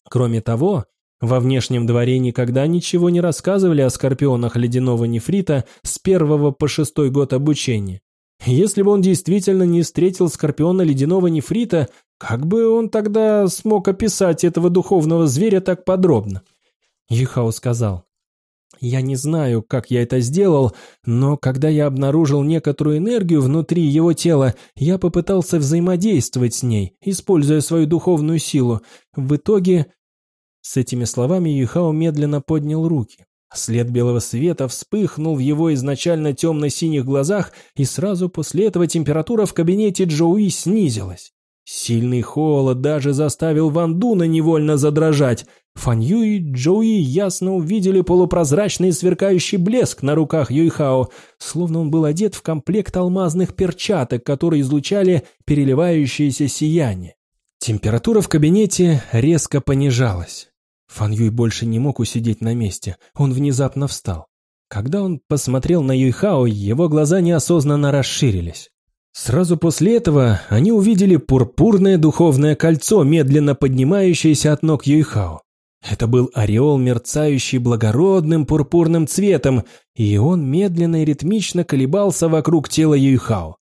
S2: Кроме того, во внешнем дворе никогда ничего не рассказывали о скорпионах ледяного нефрита с первого по шестой год обучения. Если бы он действительно не встретил скорпиона ледяного нефрита, как бы он тогда смог описать этого духовного зверя так подробно? Юхао сказал. Я не знаю, как я это сделал, но когда я обнаружил некоторую энергию внутри его тела, я попытался взаимодействовать с ней, используя свою духовную силу. В итоге... С этими словами Юхао медленно поднял руки. След белого света вспыхнул в его изначально темно-синих глазах, и сразу после этого температура в кабинете Джоуи снизилась. Сильный холод даже заставил Ван Дуна невольно задрожать. Фан Юй и Джоуи ясно увидели полупрозрачный сверкающий блеск на руках Юйхао, словно он был одет в комплект алмазных перчаток, которые излучали переливающееся сияние. Температура в кабинете резко понижалась. Фан Юй больше не мог усидеть на месте, он внезапно встал. Когда он посмотрел на Юйхао, его глаза неосознанно расширились. Сразу после этого они увидели пурпурное духовное кольцо, медленно поднимающееся от ног Юйхао. Это был ореол, мерцающий благородным пурпурным цветом, и он медленно и ритмично колебался вокруг тела Юйхао.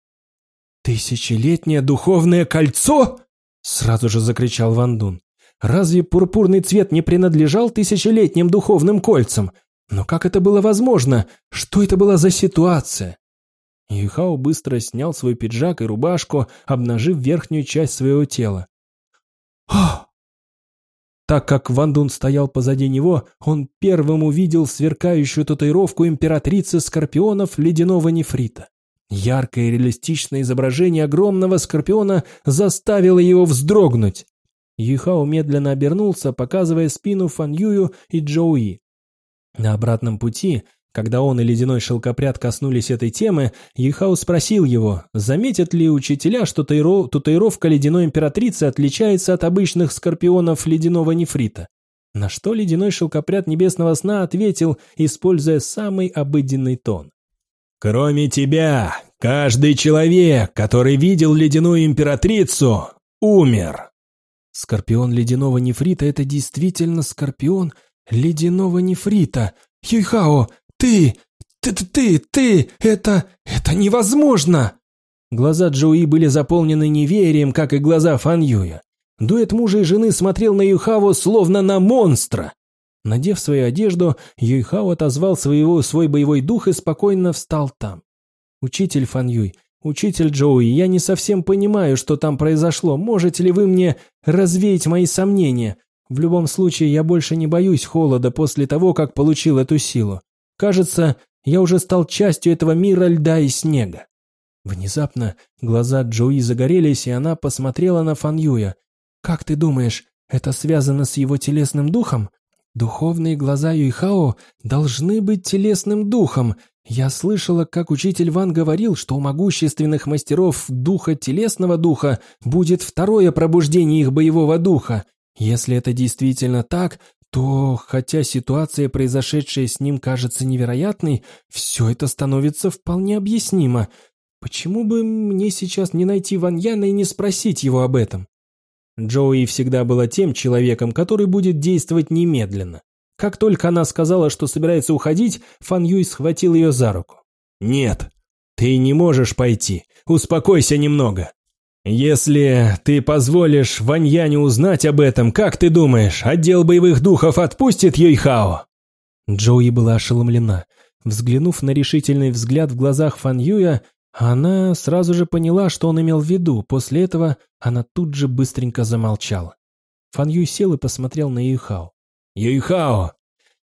S2: «Тысячелетнее духовное кольцо!» – сразу же закричал Ван Дун. Разве пурпурный цвет не принадлежал тысячелетним духовным кольцам? Но как это было возможно? Что это была за ситуация? Юхао быстро снял свой пиджак и рубашку, обнажив верхнюю часть своего тела. «Ах!» Так как Ван Дун стоял позади него, он первым увидел сверкающую татуировку императрицы скорпионов ледяного нефрита. Яркое реалистичное изображение огромного скорпиона заставило его вздрогнуть. Юйхао медленно обернулся, показывая спину Фан Юю и Джоуи. На обратном пути, когда он и ледяной шелкопряд коснулись этой темы, Юйхао спросил его, заметят ли учителя, что татуировка ледяной императрицы отличается от обычных скорпионов ледяного нефрита. На что ледяной шелкопряд небесного сна ответил, используя самый обыденный тон. «Кроме тебя, каждый человек, который видел ледяную императрицу, умер». Скорпион ледяного нефрита — это действительно скорпион ледяного нефрита. Юйхао, ты, ты, ты, ты, это, это невозможно! Глаза Джоуи были заполнены неверием, как и глаза Фан Юя. Дуэт мужа и жены смотрел на Юйхао словно на монстра. Надев свою одежду, Юйхао отозвал своего, свой боевой дух и спокойно встал там. «Учитель Фан Юй, «Учитель Джоуи, я не совсем понимаю, что там произошло. Можете ли вы мне развеять мои сомнения? В любом случае, я больше не боюсь холода после того, как получил эту силу. Кажется, я уже стал частью этого мира льда и снега». Внезапно глаза Джоуи загорелись, и она посмотрела на Фан Юя. «Как ты думаешь, это связано с его телесным духом?» Духовные глаза Юйхао должны быть телесным духом. Я слышала, как учитель Ван говорил, что у могущественных мастеров духа телесного духа будет второе пробуждение их боевого духа. Если это действительно так, то, хотя ситуация, произошедшая с ним, кажется невероятной, все это становится вполне объяснимо. Почему бы мне сейчас не найти Ваньяна и не спросить его об этом? Джоуи всегда была тем человеком, который будет действовать немедленно. Как только она сказала, что собирается уходить, Фан Юй схватил ее за руку. «Нет, ты не можешь пойти. Успокойся немного. Если ты позволишь Ваньяне узнать об этом, как ты думаешь, отдел боевых духов отпустит Юйхао?» Джоуи была ошеломлена. Взглянув на решительный взгляд в глазах Фан Юя, она сразу же поняла, что он имел в виду. После этого она тут же быстренько замолчала. Фан Юй сел и посмотрел на Юйхао. «Юйхао,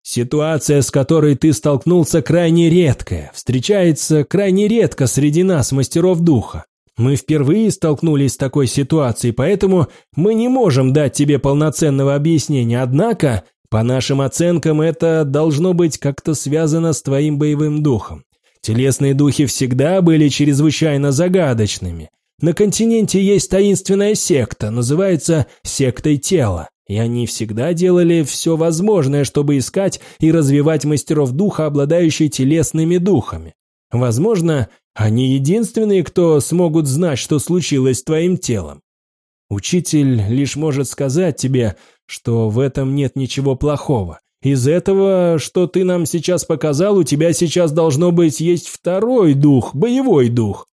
S2: ситуация, с которой ты столкнулся, крайне редкая. Встречается крайне редко среди нас, мастеров духа. Мы впервые столкнулись с такой ситуацией, поэтому мы не можем дать тебе полноценного объяснения. Однако, по нашим оценкам, это должно быть как-то связано с твоим боевым духом. Телесные духи всегда были чрезвычайно загадочными. На континенте есть таинственная секта, называется «сектой тела», и они всегда делали все возможное, чтобы искать и развивать мастеров духа, обладающих телесными духами. Возможно, они единственные, кто смогут знать, что случилось с твоим телом. Учитель лишь может сказать тебе, что в этом нет ничего плохого. Из этого, что ты нам сейчас показал, у тебя сейчас должно быть есть второй дух, боевой дух.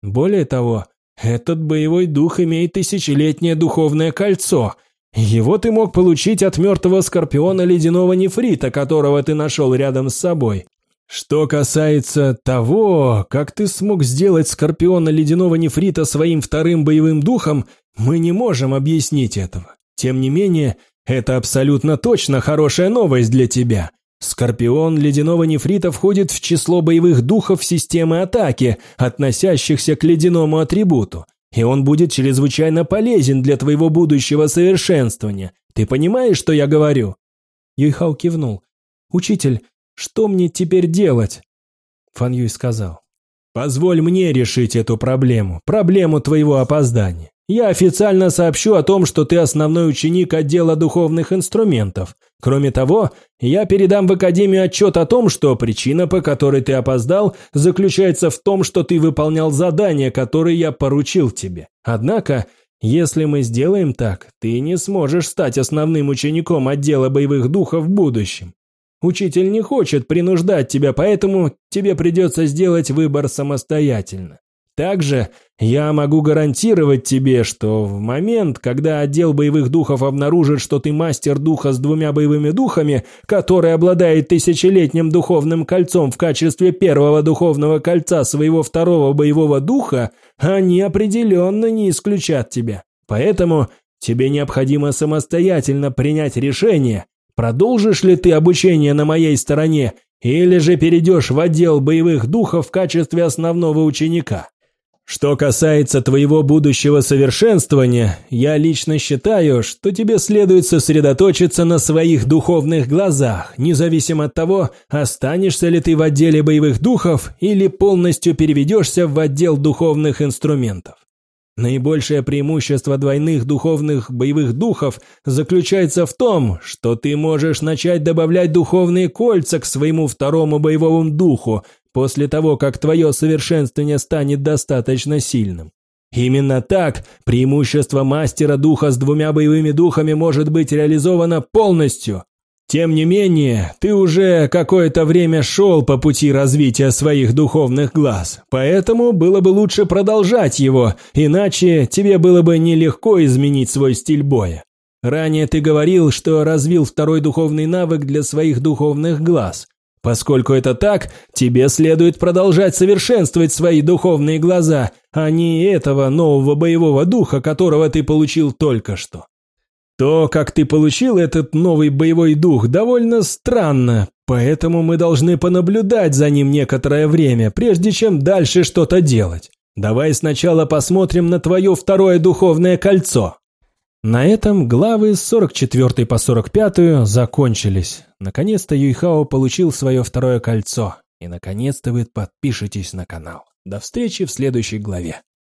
S2: Более того, этот боевой дух имеет тысячелетнее духовное кольцо. Его ты мог получить от мертвого скорпиона ледяного нефрита, которого ты нашел рядом с собой. Что касается того, как ты смог сделать Скорпиона Ледяного Нефрита своим вторым боевым духом, мы не можем объяснить этого. Тем не менее, это абсолютно точно хорошая новость для тебя. Скорпион Ледяного Нефрита входит в число боевых духов системы атаки, относящихся к ледяному атрибуту, и он будет чрезвычайно полезен для твоего будущего совершенствования. Ты понимаешь, что я говорю?» Юйхау кивнул. «Учитель, что мне теперь делать?» Фан Юй сказал. «Позволь мне решить эту проблему, проблему твоего опоздания. Я официально сообщу о том, что ты основной ученик отдела духовных инструментов. Кроме того, я передам в Академию отчет о том, что причина, по которой ты опоздал, заключается в том, что ты выполнял задание, которое я поручил тебе. Однако, если мы сделаем так, ты не сможешь стать основным учеником отдела боевых духов в будущем. Учитель не хочет принуждать тебя, поэтому тебе придется сделать выбор самостоятельно. Также я могу гарантировать тебе, что в момент, когда отдел боевых духов обнаружит, что ты мастер духа с двумя боевыми духами, который обладает тысячелетним духовным кольцом в качестве первого духовного кольца своего второго боевого духа, они определенно не исключат тебя. Поэтому тебе необходимо самостоятельно принять решение, Продолжишь ли ты обучение на моей стороне, или же перейдешь в отдел боевых духов в качестве основного ученика? Что касается твоего будущего совершенствования, я лично считаю, что тебе следует сосредоточиться на своих духовных глазах, независимо от того, останешься ли ты в отделе боевых духов или полностью переведешься в отдел духовных инструментов. Наибольшее преимущество двойных духовных боевых духов заключается в том, что ты можешь начать добавлять духовные кольца к своему второму боевому духу после того, как твое совершенствование станет достаточно сильным. Именно так преимущество мастера духа с двумя боевыми духами может быть реализовано полностью, тем не менее, ты уже какое-то время шел по пути развития своих духовных глаз, поэтому было бы лучше продолжать его, иначе тебе было бы нелегко изменить свой стиль боя. Ранее ты говорил, что развил второй духовный навык для своих духовных глаз. Поскольку это так, тебе следует продолжать совершенствовать свои духовные глаза, а не этого нового боевого духа, которого ты получил только что. То, как ты получил этот новый боевой дух, довольно странно, поэтому мы должны понаблюдать за ним некоторое время, прежде чем дальше что-то делать. Давай сначала посмотрим на твое второе духовное кольцо». На этом главы с 44 по 45 закончились. Наконец-то Юйхао получил свое второе кольцо. И наконец-то вы подпишитесь на канал. До встречи в следующей главе.